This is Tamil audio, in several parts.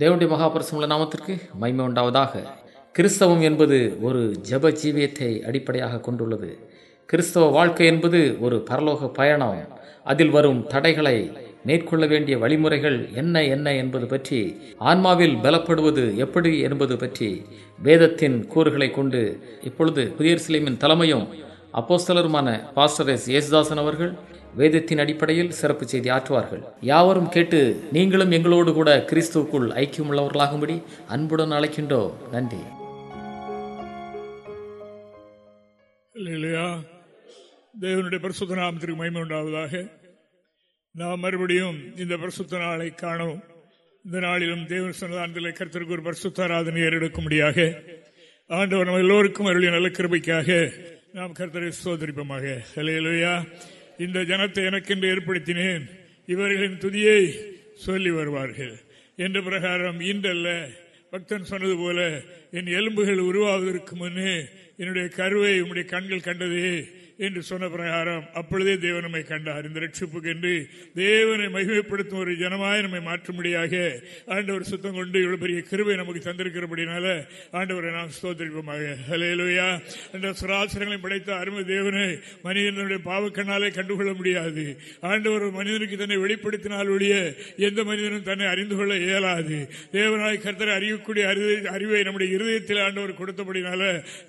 தேவனுடைய மகாபரிசமுள்ள நாமத்திற்கு மைமை உண்டாவதாக. கிறிஸ்தவம் என்பது ஒரு ஜப ஜீவியத்தை அடிப்படையாக கொண்டுள்ளது. கிறிஸ்தவ வாழ்க்கை என்பது ஒரு பரலோக பயணம். அதில் வரும் தடைகளை மேற்கொள்ள வேண்டிய வழிமுறைகள் என்ன என்ன என்பது பற்றி ஆன்மாவில் பலப்படுவது எப்படி என்பது பற்றி வேதத்தின் கூறுகளை கொண்டு இப்பொழுது புதிய சிலைமின் தலைமையும் அப்போஸ்தலருமான பாஸ்டர் எஸ். யேசுதாசன் அவர்கள் வேதத்தின் அடிப்படையில் சிறப்பு செய்தி ஆற்றுவார்கள். யாவரும் கேட்டு நீங்களும் எங்களோடு கூட கிறிஸ்துவுக்குள் ஐக்கியமுள்ளவர்களாகும்படி அன்புடன் அழைக்கின்றோ நன்றி. இல்லையா தேவனுடைய பரிசுத்த நாமத்திற்கு மயம உண்டாவதாக. நாம் மறுபடியும் இந்த பரிசுத்த நாளை காணவும் இந்த நாளிலும் தேவன் சன்னதானத்தில் கருத்திற்கு ஒரு பரிசுத்த ஆராதனை ஏறெடுக்கும்படியாக. ஆண்டவர் நம்ம எல்லோருக்கும் அருளிய நல்ல கிருபைக்காக நாம் கருத்தரை சோதரிப்போமாக இல்லையா இந்த ஜனத்தை எனக்கென்று ஏற்படுத்தினேன். இவர்களின் துதியை சொல்லி வருவார்கள். என்ற பிரகாரம் இன்றல்ல பக்தன் சொன்னது போல என் எலும்புகள் உருவாவதற்கு முன்னே என்னுடைய கருவை உம்முடைய கண்கள் கண்டதே. என்று சொன்ன பிரகாரம் அப்பொழுதே தேவன் நம்மை கண்டார். இந்த ரட்சிப்புக்கு என்று தேவனை மகிமைப்படுத்தும் ஒரு ஜனமாய் நம்மை மாற்றும்படியாக ஆண்டவர் சுத்தம் கொண்டு இவ்வளவு பெரிய கிருவை நமக்கு தந்திருக்கிறபடினால ஆண்டவரை நாம் ஸ்தோத்திரிப்போமாக. ஹலேலுயா என்ற சுராசரங்களை படைத்த அருமை தேவனை மனிதனுடைய பாவக்கண்ணாலே கண்டுகொள்ள முடியாது. ஆண்டவர் மனிதனுக்கு தன்னை வெளிப்படுத்தினால் ஒழிய எந்த மனிதனும் தன்னை அறிந்து கொள்ள இயலாது. தேவனாய் கர்த்தரை அறியக்கூடிய அறிவை நம்முடைய இருதயத்தில் ஆண்டவர் கொடுத்தபடினால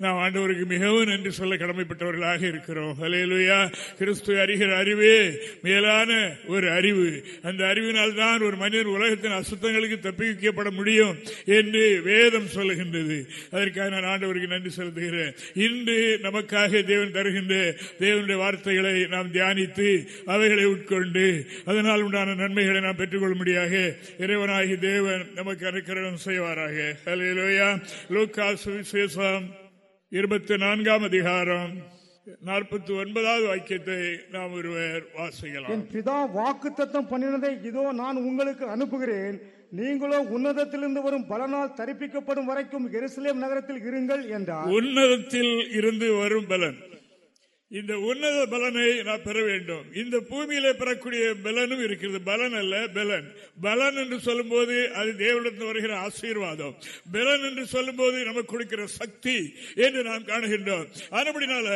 நாம் ஆண்டவருக்கு மிகவும் நன்றி சொல்ல கடமைப்பட்டவர்களாக இருக்கிறோம். ஹலேலுயா கிறிஸ்து அறிகிற அறிவே மேலான ஒரு அறிவு. அந்த அறிவினால் தான் ஒரு மனிதன் உலகத்தின் அசுத்தங்களுக்கு தப்பிக்கப்பட முடியும் என்று வேதம் சொல்லுகின்றது. அதற்காக நான் ஆண்டவருக்கு நன்றி செலுத்துகிறேன். இன்று நமக்காக தேவன் தருகின்ற தேவனுடைய வார்த்தைகளை நாம் தியானித்து அவைகளை உட்கொண்டு அதனால் உண்டான நன்மைகளை நாம் பெற்றுக்கொள்ளும்படியாக இறைவனாகி தேவன் நமக்கு அனுக்கிரகம் செய்வாராக. ஹலேலுயா லூக்கா சுவிசேஷம் இருபத்தி நான்காம் அதிகாரம். நாற்பத்தி ஒன்பதாவது வாக்கியத்தை நாம் ஒருவர் வாசிக்கலாம். என் பிதா வாக்கு தத்தம் பண்ணினதை இதோ நான் உங்களுக்கு அனுப்புகிறேன். நீங்களோ உன்னதத்திலிருந்து வரும் பலனால் தரிப்பிக்கப்படும் வரைக்கும் எருசலேம் நகரத்தில் இருங்கள் என்றார். உன்னதத்தில் இருந்து வரும் பலன். இந்த உன்னத பலனை நான் பெற வேண்டும். இந்த பூமியில பெறக்கூடிய பலனும் இருக்கிறது. பலன் அல்ல பலன். பலன் என்று சொல்லும் போது அது தேவனிடத்தில் வருகிற ஆசீர்வாதம். பலன் என்று சொல்லும் போது நமக்கு கொடுக்கிற சக்தி என்று நாம் காணுகின்றோம். அதுபடினால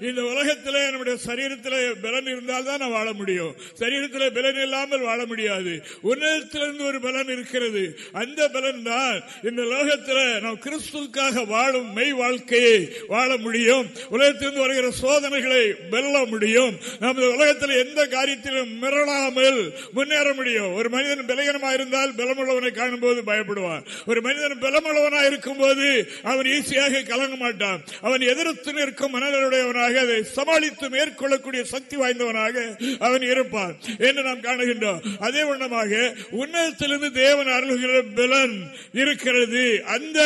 இந்த உலகத்தில் நம்முடைய சரீரத்தில் பலன் இருந்தால் தான் வாழ முடியும். சரீரத்தில் பலன் இல்லாமல் வாழ முடியாது. உன்னதத்திலிருந்து ஒரு பலன் இருக்கிறது. அந்த பலன் தான் இந்த லோகத்தில் நாம் கிறிஸ்துக்காக வாழும் மெய் வாழ்க்கையை வாழ முடியும். உலகத்திலிருந்து வருகிற சோதனை சோதனைகளை வெல்ல முடியும். நமது உலகத்தில் எந்த காரியத்திலும் மிரளாமல் முன்னேற முடியும். ஒரு மனிதன் பலகீனமாக இருந்தால் பலமுள்ளவனை காணும் போது பயப்படுவான். ஒரு மனிதன் பலமுள்ளவனாக இருக்கும் போது அவன் ஈஸியாக கலங்க மாட்டான். அவன் எதிர்த்து நிற்கும் மனதனுடையவனாக அதை சமாளித்து மேற்கொள்ளக்கூடிய சக்தி வாய்ந்தவனாக அவன் இருப்பான் என்று நாம் காணுகின்றோம். அதே வண்ணமாக உன்னதத்திலிருந்து தேவன் அருள்கிற பலன் இருக்கிறது. அந்த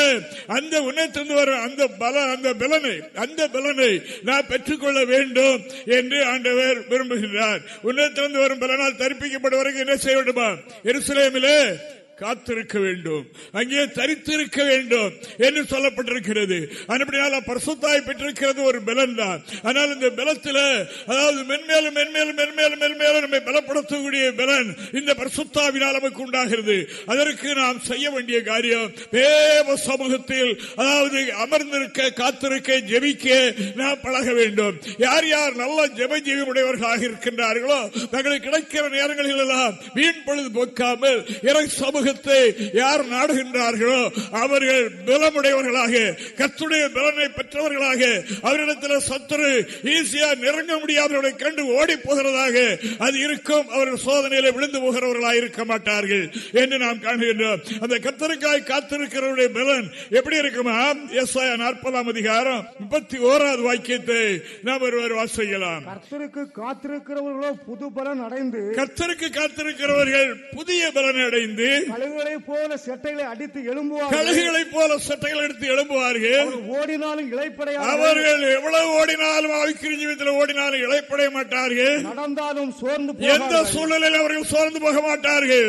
அந்த உன்னதத்திலிருந்து வரும் அந்த பல அந்த பலனை அந்த பலனை நான் பெற்றுக்கொள்ள வேண்டும் என்று ஆண்டவர் விரும்புகின்றார். உன்னத்திலிருந்து வரும் பல நாள் தரிப்பிக்கப்படுவதற்கு என்ன செய்ய வேண்டுமா? எருசலேமிலே காத்திருக்க வேண்டும். அங்கே தரித்திருக்க வேண்டும் என்று சொல்லப்பட்டிருக்கிறது. அப்படினால பரிசுத்தாய் பெற்றிருக்கிறது ஒரு பலன் தான் ஆனால் இந்த பலத்தில் அதாவது மென்மேலும் மென்மேலும் மென்மேலும் மென்மேலும் நம்மை பலப்படுத்தக்கூடிய பலன் இந்த பரிசுத்தாவினால் நமக்கு உண்டாகிறது. அதற்கு நாம் செய்ய வேண்டிய காரியம் தேவ சமூகத்தில் அதாவது அமர்ந்திருக்க காத்திருக்க ஜெபிக்க நாம் பழக வேண்டும். யார் யார் நல்ல ஜெப ஜீவியுடையவர்களாக இருக்கின்றார்களோ தங்களுக்கு கிடைக்கிற நேரங்களில் எல்லாம் வீண் பொழுது போக்காமல் இறை சமூக சமூகத்தை யார் நாடுகின்றார்களோ அவர்கள் பலமுடையவர்களாக கத்துடைய பலனை பெற்றவர்களாக அவரிடத்தில் சத்துரு ஈஸியா நெருங்க முடியாதவர்களை கண்டு ஓடி போகிறதாக அது இருக்கும் அவர்கள் சோதனையில விழுந்து போகிறவர்களாக இருக்க மாட்டார்கள் என்று நாம் காணுகின்றோம். அந்த கத்தருக்காய் காத்திருக்கிறவருடைய பலன் எப்படி இருக்குமா? எஸ் நாற்பதாம் அதிகாரம் முப்பத்தி ஓராவது வாக்கியத்தை நாம் ஒருவர் வாசிக்கலாம் கர்த்தருக்கு காத்திருக்கிறவர்களோ புது பலன் அடைந்து கத்தருக்கு காத்திருக்கிறவர்கள் புதிய பலனை அடைந்து கழுகுகளை போல செட்டைகளை அடித்து எழும்புவார்கள். கழுகுகளை போல சட்டைகள் எடுத்து எழும்புவார்கள். ஓடினாலும் இழைப்படையாக அவர்கள் எவ்வளவு ஓடினாலும் ஆவிக்கிரி ஜீவியத்தில் ஓடினாலும் இழைப்படைய மாட்டார்கள். நடந்தாலும் சோர்ந்து எந்த சூழ்நிலையில் அவர்கள் சோர்ந்து போக மாட்டார்கள்.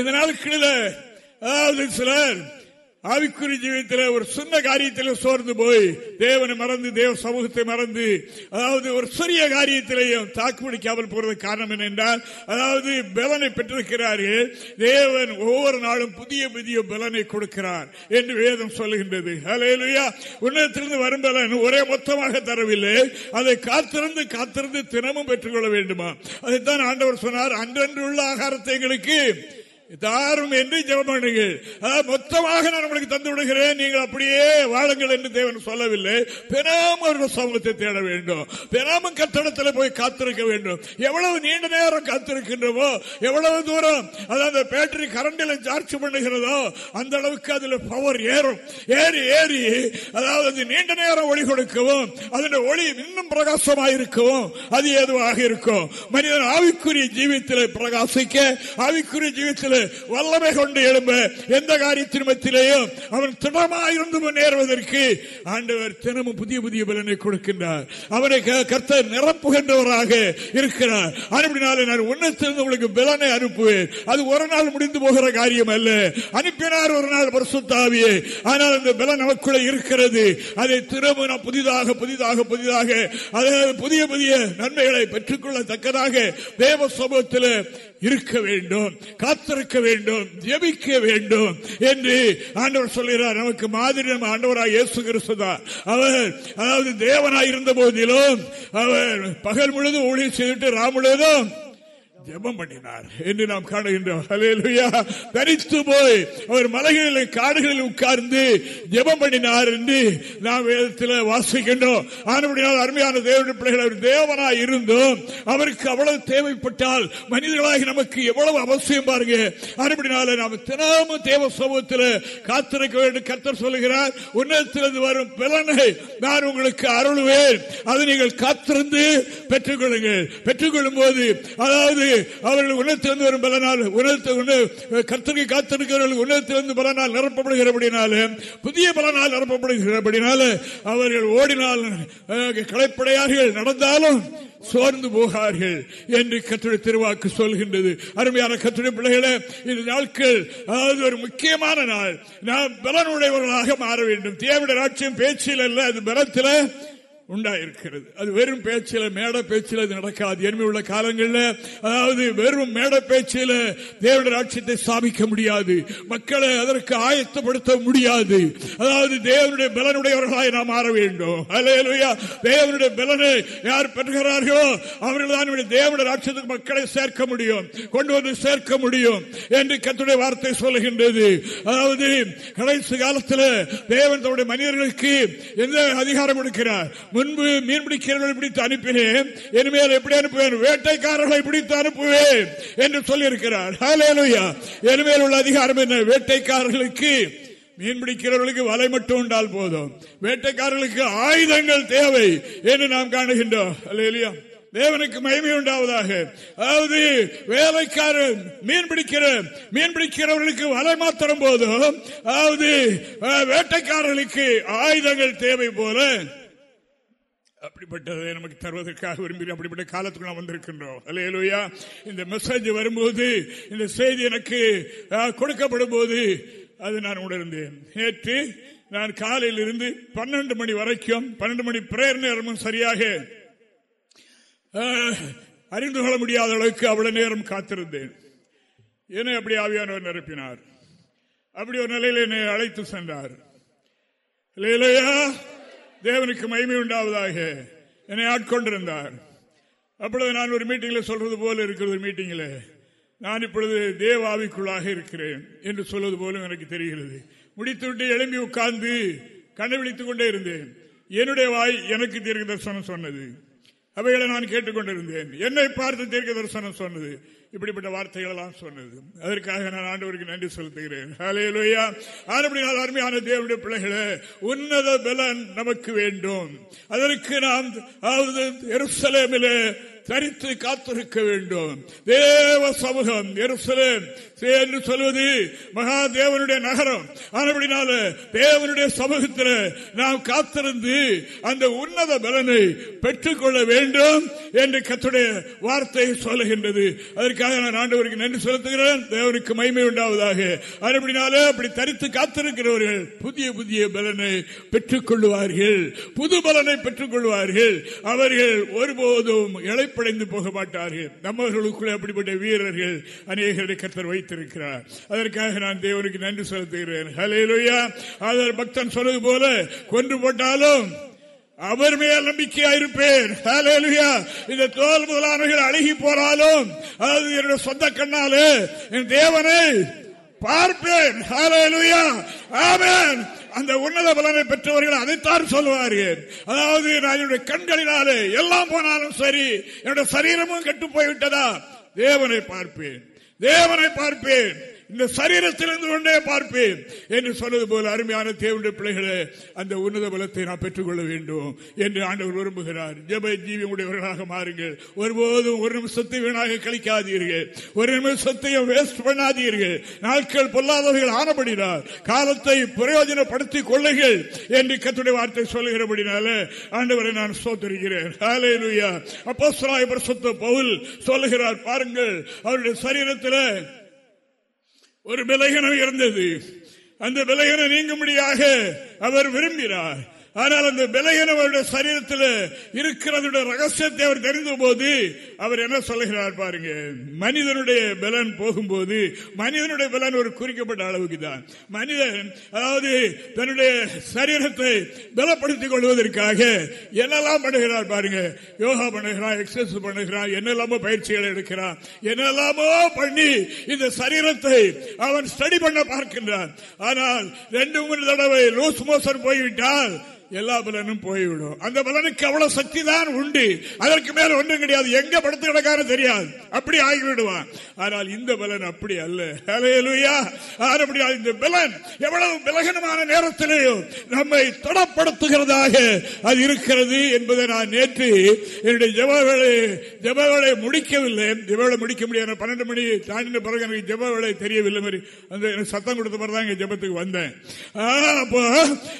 இந்த நாட்களில் அதாவது சிலர் ஆவிக்குறி ஜீவியத்தில் ஒரு சின்ன காரியத்தில் சோர்ந்து போய் தேவனை மறந்து தேவ சமூகத்தை மறந்து அதாவது ஒரு சிறிய காரியத்திலேயும் தாக்குப்பிடிக்காமல் போறது காரணம் என்னென்றால் அதாவது பலனை பெற்றிருக்கிறார்கள். தேவன் ஒவ்வொரு நாளும் புதிய புதிய பலனை கொடுக்கிறார் என்று வேதம் சொல்லுகின்றது. உன்னதத்திலிருந்து வரும் பலன் ஒரே மொத்தமாக தரவில்லை. அதை காத்திருந்து காத்திருந்து தினமும் பெற்றுக்கொள்ள வேண்டுமா? அதைத்தான் ஆண்டவர் சொன்னார். அன்றன்று உள்ள ஆகாரத்தை எங்களுக்கு தாரும் என்று ஜெபம் பண்ணுங்கள். மொத்தமாக நான் உங்களுக்கு தந்து விடுகிறேன். நீங்கள் அப்படியே வாழுங்கள் என்று தேவன் சொல்லவில்லை. பெறாம ஒரு சமூகத்தை தேட வேண்டும். பெறாம கட்டடத்தில் போய் காத்திருக்க வேண்டும். எவ்வளவு நீண்ட நேரம் காத்திருக்கின்றமோ எவ்வளவு தூரம் அதாவது பேட்டரி கரண்டில் சார்ஜ் பண்ணுகிறதோ அந்த அளவுக்கு அதுல பவர் ஏறும். ஏறி ஏறி அதாவது நீண்ட நேரம் ஒளி கொடுக்கவும் அதன் ஒளி இன்னும் பிரகாசமாயிருக்கவும் அது ஏதுவாக இருக்கும். மனிதன் ஆவிக்குரிய ஜீவித்தில் பிரகாசிக்க ஆவிக்குரிய ஜீவித்தில் வல்லமை கொண்டு எழும்ப. எந்த காரியத்தின் மத்தியிலேயும் அவன் திடமாயிருந்து முன்னேறுவதற்கு ஆண்டவர் தினமும் புதிய புதிய பலனை கொடுக்கின்றார். அவனை கர்த்தர் நிரப்புகின்றவராக இருக்கிறார். அனுப்பினாலே நான் உன்னத்திலிருந்து உங்களுக்கு பலனை அனுப்புவேன். அது ஒரு நாள் முடிந்து போகிற காரியம் அல்ல. அனுப்பினார் ஒரு நாள் பரிசுத்தாவியே. ஆனால் அந்த பலன் நமக்குள்ள இருக்கிறது. அதை திரும்ப நாம் புதிதாக புதிதாக புதிதாக அதாவது புதிய புதிய நன்மைகளை பெற்றுக்கொள்ளத்தக்கதாக தேவ சமூகத்தில் இருக்க வேண்டும். காத்திருக்க வேண்டும் ஜெபிக்க வேண்டும் என்று ஆண்டவர் சொல்கிறார். நமக்கு மாதிரி நம்ம ஆண்டவராக இயேசு கிறிஸ்துதான் அவர் அதாவது தேவனாய் இருந்த போதிலும் அவர் பகல் முழுதும் ஊழியர் செய்துட்டு ராம் முழுவதும் ஜெபம் பண்ணினார். என்று நாம் காணுகின்றோம். தரித்து போய் அவர் மலைகளில் காடுகளில் உட்கார்ந்து ஜெபம் பண்ணினார் என்று நாம் வேதத்தில் வாசிக்கின்றோம். ஆனபடியால் அருமையான தேவனுடைய பிள்ளைகள் அவர் தேவனாய் இருந்தோம் அவருக்கு அவ்வளவு தேவைப்பட்டால் மனிதர்களாக நமக்கு எவ்வளவு அவசியம் பாருங்க. ஆனபடினால நாம் தினமும் தேவ சமூகத்தில் காத்திருக்க வேண்டும். கத்தர் சொல்லுகிறார் உன்னதத்திலிருந்து வரும் பலனை நான் உங்களுக்கு அருள்வேன். அதை நீங்கள் காத்திருந்து பெற்றுக்கொள்ளுங்கள். பெற்றுக்கொள்ளும் போது அதாவது அவர்கள் உணர்த்திலிருந்து வரும் பலனால் உணர்த்து கத்திரிக்கை காத்திருக்கிறவர்கள் உணர்த்திலிருந்து பலனால் நிரப்பப்படுகிறபடினால புதிய பலனால் நிரப்பப்படுகிறபடினால அவர்கள் ஓடினால் களைப்படையார்கள் நடந்தாலும் சோர்ந்து போகார்கள் என்று கத்துடைய திருவாக்கு சொல்கின்றது. அருமையான கத்துடைய பிள்ளைகளை இந்த நாட்கள் அதாவது ஒரு முக்கியமான நாள். நாம் பலனுடையவர்களாக மாற வேண்டும். தேவையான ராட்சியம் பேச்சில் அல்ல அது பலத்தில் உண்டாயிருக்கிறது. அது வெறும் பேச்சில மேட பேச்சில அது நடக்காது. என்மை உள்ள காலங்களில் அதாவது வெறும் மேட பேச்சில தேவனுடைய ராட்சியத்தை ஸ்தாபிக்க முடியாது. மக்களை அதற்கு ஆயத்தப்படுத்த முடியாது. அதாவது தேவனுடைய பலனுடையவர்களாய் நாம் மாற வேண்டும். அலையலுயா தேவனுடைய பலனை யார் பெறுகிறார்களோ அவர்கள் தான் தேவனுடைய ராட்சியத்துக்கு மக்களை சேர்க்க முடியும் கொண்டு வந்து சேர்க்க முடியும் என்று கத்துடைய வார்த்தை சொல்லுகின்றது. அதாவது கடைசி காலத்தில் தேவன் தன்னுடைய மனிதர்களுக்கு எந்த அதிகாரம் கொடுக்கிறார்? முன்பு மீன் பிடிக்கிறவர்களை பிடித்து அனுப்பினேன். இனிமேல் எப்படி அனுப்புவேன்? வேட்டைக்காரர்களை பிடித்து அனுப்புவேன் என்று சொல்லியிருக்கிறார். இனிமேல் உள்ள அதிகாரம் என்ன? வேட்டைக்காரர்களுக்கு மீன் பிடிக்கிறவர்களுக்கு வலை மட்டும் உண்டால் போதும். வேட்டைக்காரர்களுக்கு ஆயுதங்கள் தேவை என்று நாம் காணுகின்றோம். இல்லையா தேவனுக்கு மகிமை உண்டாவதாக. அதாவது வேலைக்காரன் மீன் பிடிக்கிற மீன் பிடிக்கிறவர்களுக்கு வலை மாத்திரம் போதும். அதாவது வேட்டைக்காரர்களுக்கு ஆயுதங்கள் தேவை போல அப்படிப்பட்டதை நமக்கு தருவதற்காக விரும்பி அப்படிப்பட்ட காலத்துக்கு நாம் வந்திருக்கின்றோம். அலையலுயா இந்த மெசேஜ் வரும்போது இந்த செய்தி எனக்கு கொடுக்கப்படும் போது அது நான் உணர்ந்தேன். நேற்று நான் காலையில் இருந்து பன்னெண்டு மணி வரைக்கும் பன்னெண்டு மணி பிரேயர் நேரமும் சரியாக அறிந்து கொள்ள முடியாத அளவுக்கு அவ்வளவு நேரம் காத்திருந்தேன். என்னை அப்படி ஆவியானவர் நிரப்பினார். அப்படி ஒரு நிலையில் என்னை அழைத்து சென்றார். இல்லையா தேவனுக்கு மகிமை உண்டாவதாக. என்னை ஆட்கொண்டிருந்தார். அப்பொழுது நான் ஒரு மீட்டிங்கில் சொல்றது போல இருக்கிறது மீட்டிங்கில் நான் இப்பொழுது தேவாவிக்குள்ளாக இருக்கிறேன் என்று சொல்வது போலும் எனக்கு தெரிகிறது. முடித்துவிட்டு எழும்பி உட்கார்ந்து கண்டுபிடித்துக் கொண்டே இருந்தேன். என்னுடைய வாய் எனக்கு தீர்க்க தரிசனம் சொன்னது. அவைகளை நான் கேட்டுக்கொண்டிருந்தேன். என்னை பார்த்து தீர்க்க தரிசனம் சொன்னது. இப்படிப்பட்ட வார்த்தைகள் எல்லாம் சொன்னது. அதற்காக நான் ஆண்டவருக்கு நன்றி செலுத்துகிறேன். அருமையான தேவனுடைய பிள்ளைகளே உன்னத பலன் நமக்கு வேண்டும். அதற்கு நாம் எருசலேமிலே தரித்து காத்திருக்க வேண்டும். தேவ சமூகம் எருசலேம் என்று சொல்வது மகா தேவனுடைய நகரம். ஆனபடினால தேவனுடைய சமூகத்தில் நாம் காத்திருந்து அந்த உன்னத பலனை பெற்றுக்கொள்ள வேண்டும் என்று கத்துடைய வார்த்தை சொல்லுகின்றது. அதற்காக நான் ஆண்டவருக்கு நன்றி செலுத்துகிறேன். தேவனுக்கு மைமை உண்டாவதாக. ஆனபடினாலே அப்படி தரித்து காத்திருக்கிறவர்கள் புதிய புதிய பலனை பெற்றுக் கொள்வார்கள் புது பலனை பெற்றுக் கொள்வார்கள் அவர்கள் ஒருபோதும் இழைப்படைந்து போக மாட்டார்கள். நம்மவர்களுக்குள்ளே அப்படிப்பட்ட வீரர்கள் அநேகரை கத்தர் வைத்திருக்கிறார் அதற்காக நான் தேவனுக்கு நன்றி செலுத்துகிறேன். ஹலேலுயா அதர் பக்தன் சொன்னது போல கொன்று போட்டாலும் அவர் மேல் நம்பிக்கையா இருப்பேன். இந்த தோல் முதலானவர்கள் அழுகி போனாலும் அதாவது என்னுடைய சொந்த கண்ணாலே என் தேவனை பார்ப்பேன். அந்த உன்னத பலனை பெற்றவர்கள் அதைத்தான் சொல்லுவார்கள் அதாவது நான் என்னுடைய கண்களினாலே எல்லாம் போனாலும் சரி என்னுடைய சரீரமும் கெட்டு போய்விட்டதா? தேவனை பார்ப்பேன். தேவனை பார்ப்பேன். இந்த சரீரத்திலிருந்து கொண்டே பார்ப்பேன் என்று சொன்னது போல அருமையான தேவனுடைய பிள்ளைகளே அந்த உன்னத பலத்தை நான் பெற்றுக்கொள்ள வேண்டும் என்று ஆண்டவர் விரும்புகிறார். ஜப ஜீவி உடையவர்களாக மாறுங்கள். ஒருபோதும் ஒரு நிமிஷத்தை வீணாக கழிக்காதீர்கள். ஒரு நிமிஷத்தையும் வேஸ்ட் பண்ணாதீர்கள். நாட்கள் பொல்லாதவர்கள் ஆனபடினார் காலத்தை பிரயோஜனப்படுத்திக் கொள்ளுங்கள் என்று கத்துடைய வார்த்தை சொல்லுகிறபடினால ஆண்டவரை நான் சோத்தரிக்கிறேன் அப்போ பவுல் சொல்லுகிறார் பாருங்கள் அவருடைய சரீரத்தில் ஒரு விலகனம் இருந்தது. அந்த விலகனம் நீங்கும்படியாக அவர் விரும்பினார். ஆனால் அந்த விலையினவருடைய சரீரத்தில் இருக்கிறதுடைய ரகசியத்தை அவர் தெரிந்த போது அவர் என்ன சொல்லுகிறார் பாருங்க மனிதனுடைய பலன் போகும்போது மனிதனுடைய பலன் ஒரு குறிக்கப்பட்ட அளவுக்கு தான் மனிதன் அதாவது தன்னுடைய சரீரத்தை பலப்படுத்திக் கொள்வதற்காக என்னெல்லாம் பண்ணுகிறார் பாருங்க யோகா பண்ணுகிறான் எக்ஸசைஸ் பண்ணுகிறான் என்னெல்லாமோ பயிற்சிகள் எடுக்கிறான் என்னெல்லாமோ பண்ணி இந்த சரீரத்தை அவன் ஸ்டடி பண்ண பார்க்கின்றான். ஆனால் ரெண்டு மூணு தடவை லூஸ் மோசன் போய்விட்டால் எல்லா பலனும் போய்விடும். அந்த பலனுக்கு அவ்வளவு சக்தி தான் உண்டு. அதற்கு மேல ஒன்றும் கிடையாது. எங்க படுத்து கிடக்காரு தெரியாது. அப்படி ஆகிவிடுவான். ஆனால் இந்த பலன் அப்படி அல்ல. இந்த பலன் எவ்வளவு பலகனமான நேரத்திலேயும் நம்மை தொடப்படுத்துகிறதாக அது இருக்கிறது என்பதை நான் நேற்று என்னுடைய ஜபவேளை ஜபவேளை முடிக்கவில்லை. ஜபவேளை முடிக்க முடியாது. பன்னெண்டு மணி தாண்டின பிறகு எனக்கு ஜபவேளை தெரியவில்லை. மாதிரி அந்த எனக்கு சத்தம் கொடுத்த பிறகு தான் ஜபத்துக்கு வந்தேன். அப்போ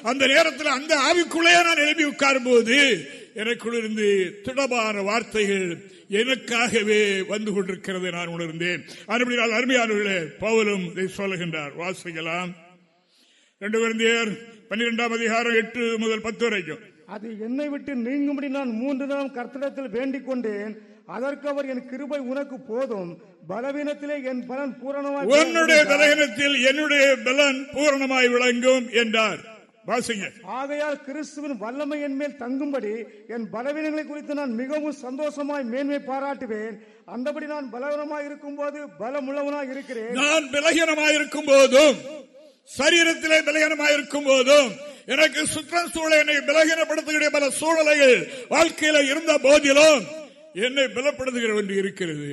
அந்த நேரத்தில் அந்த ஆவிக்குள்ளே நான் எழுப்பி உட்காரும் போது எனக்குள் இருந்து திடமான வார்த்தைகள் எனக்காகவே வந்து கொண்டிருக்கிறது நான் உணர்ந்தேன். அறுபடியால் அருமையானவர்களே பவுலும் இதை சொல்லுகின்றார். வாசிக்கலாம். ரெண்டு குழந்தையர் பன்னிரெண்டாம் அதிகாரம் எட்டு முதல் பத்து வரைக்கும். அது என்னை விட்டு நீங்கும்படி நான் மூன்று நாள் கர்த்தடத்தில் வேண்டிக் கொண்டேன். அதற்கு அவர் என் கிருபை உனக்கு போதும். பலவீனத்திலே என் பலன் பூரணமாய் உன்னுடைய பலவீனத்தில் என்னுடைய பலன் பூரணமாய் விளங்கும் என்றார். வாசிங்க ஆகையால் கிறிஸ்துவின் வல்லமை என் மேல் தங்கும்படி என் பலவீனங்களை குறித்து நான் மிகவும் சந்தோஷமாய் மேன்மை பாராட்டுவேன். அந்தபடி நான் பலவீனமாய் இருக்கும் போது பலமுள்ளவனாய் இருக்கிறேன். நான் பலகீனமாய் இருக்கும் போதும் சரீரத்திலே பலகீனமாய் இருக்கும் போதும் எனக்கு சுற்றுச்சூழலை என்னை பலகீனப்படுத்துகிற பல சூழலைகள் வாழ்க்கையில இருந்த போதிலும் என்னை பலப்படுத்துகிற ஒன்று இருக்கிறது.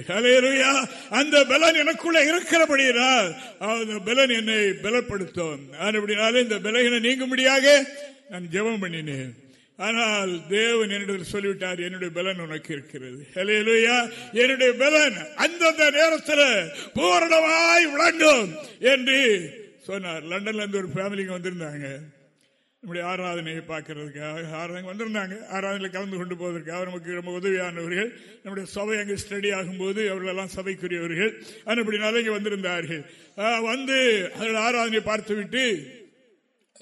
அந்த பலன் எனக்குள்ள இருக்கிறபடியால் அந்த பலன் என்னை பலப்படுத்தும். அப்படினாலே இந்த பலகினை நீங்கும்படியாக நான் ஜெபம் பண்ணினேன். ஆனால் தேவன் என்னிடம் சொல்லிவிட்டார் என்னுடைய பலன் உனக்கு இருக்கிறது. என்னுடைய பலன் அந்தந்த நேரத்தில் பூரணமாய் விளங்கும் என்று சொன்னார். லண்டன்ல இருந்து ஒரு ஃபேமிலிங்க வந்திருந்தாங்க. நம்முடைய ஆராதனையை பார்க்கறதுக்காக ஆராதனை வந்திருந்தாங்க. ஆராதனையில் கலந்து கொண்டு போவதற்காக நமக்கு ரொம்ப உதவியானவர்கள். நம்முடைய சபை அங்கே ஸ்டடி ஆகும்போது அவர்களெல்லாம் சபைக்குரியவர்கள். அப்படினால இங்கே வந்திருந்தார்கள். வந்து அதில் ஆராதனையை பார்த்து விட்டு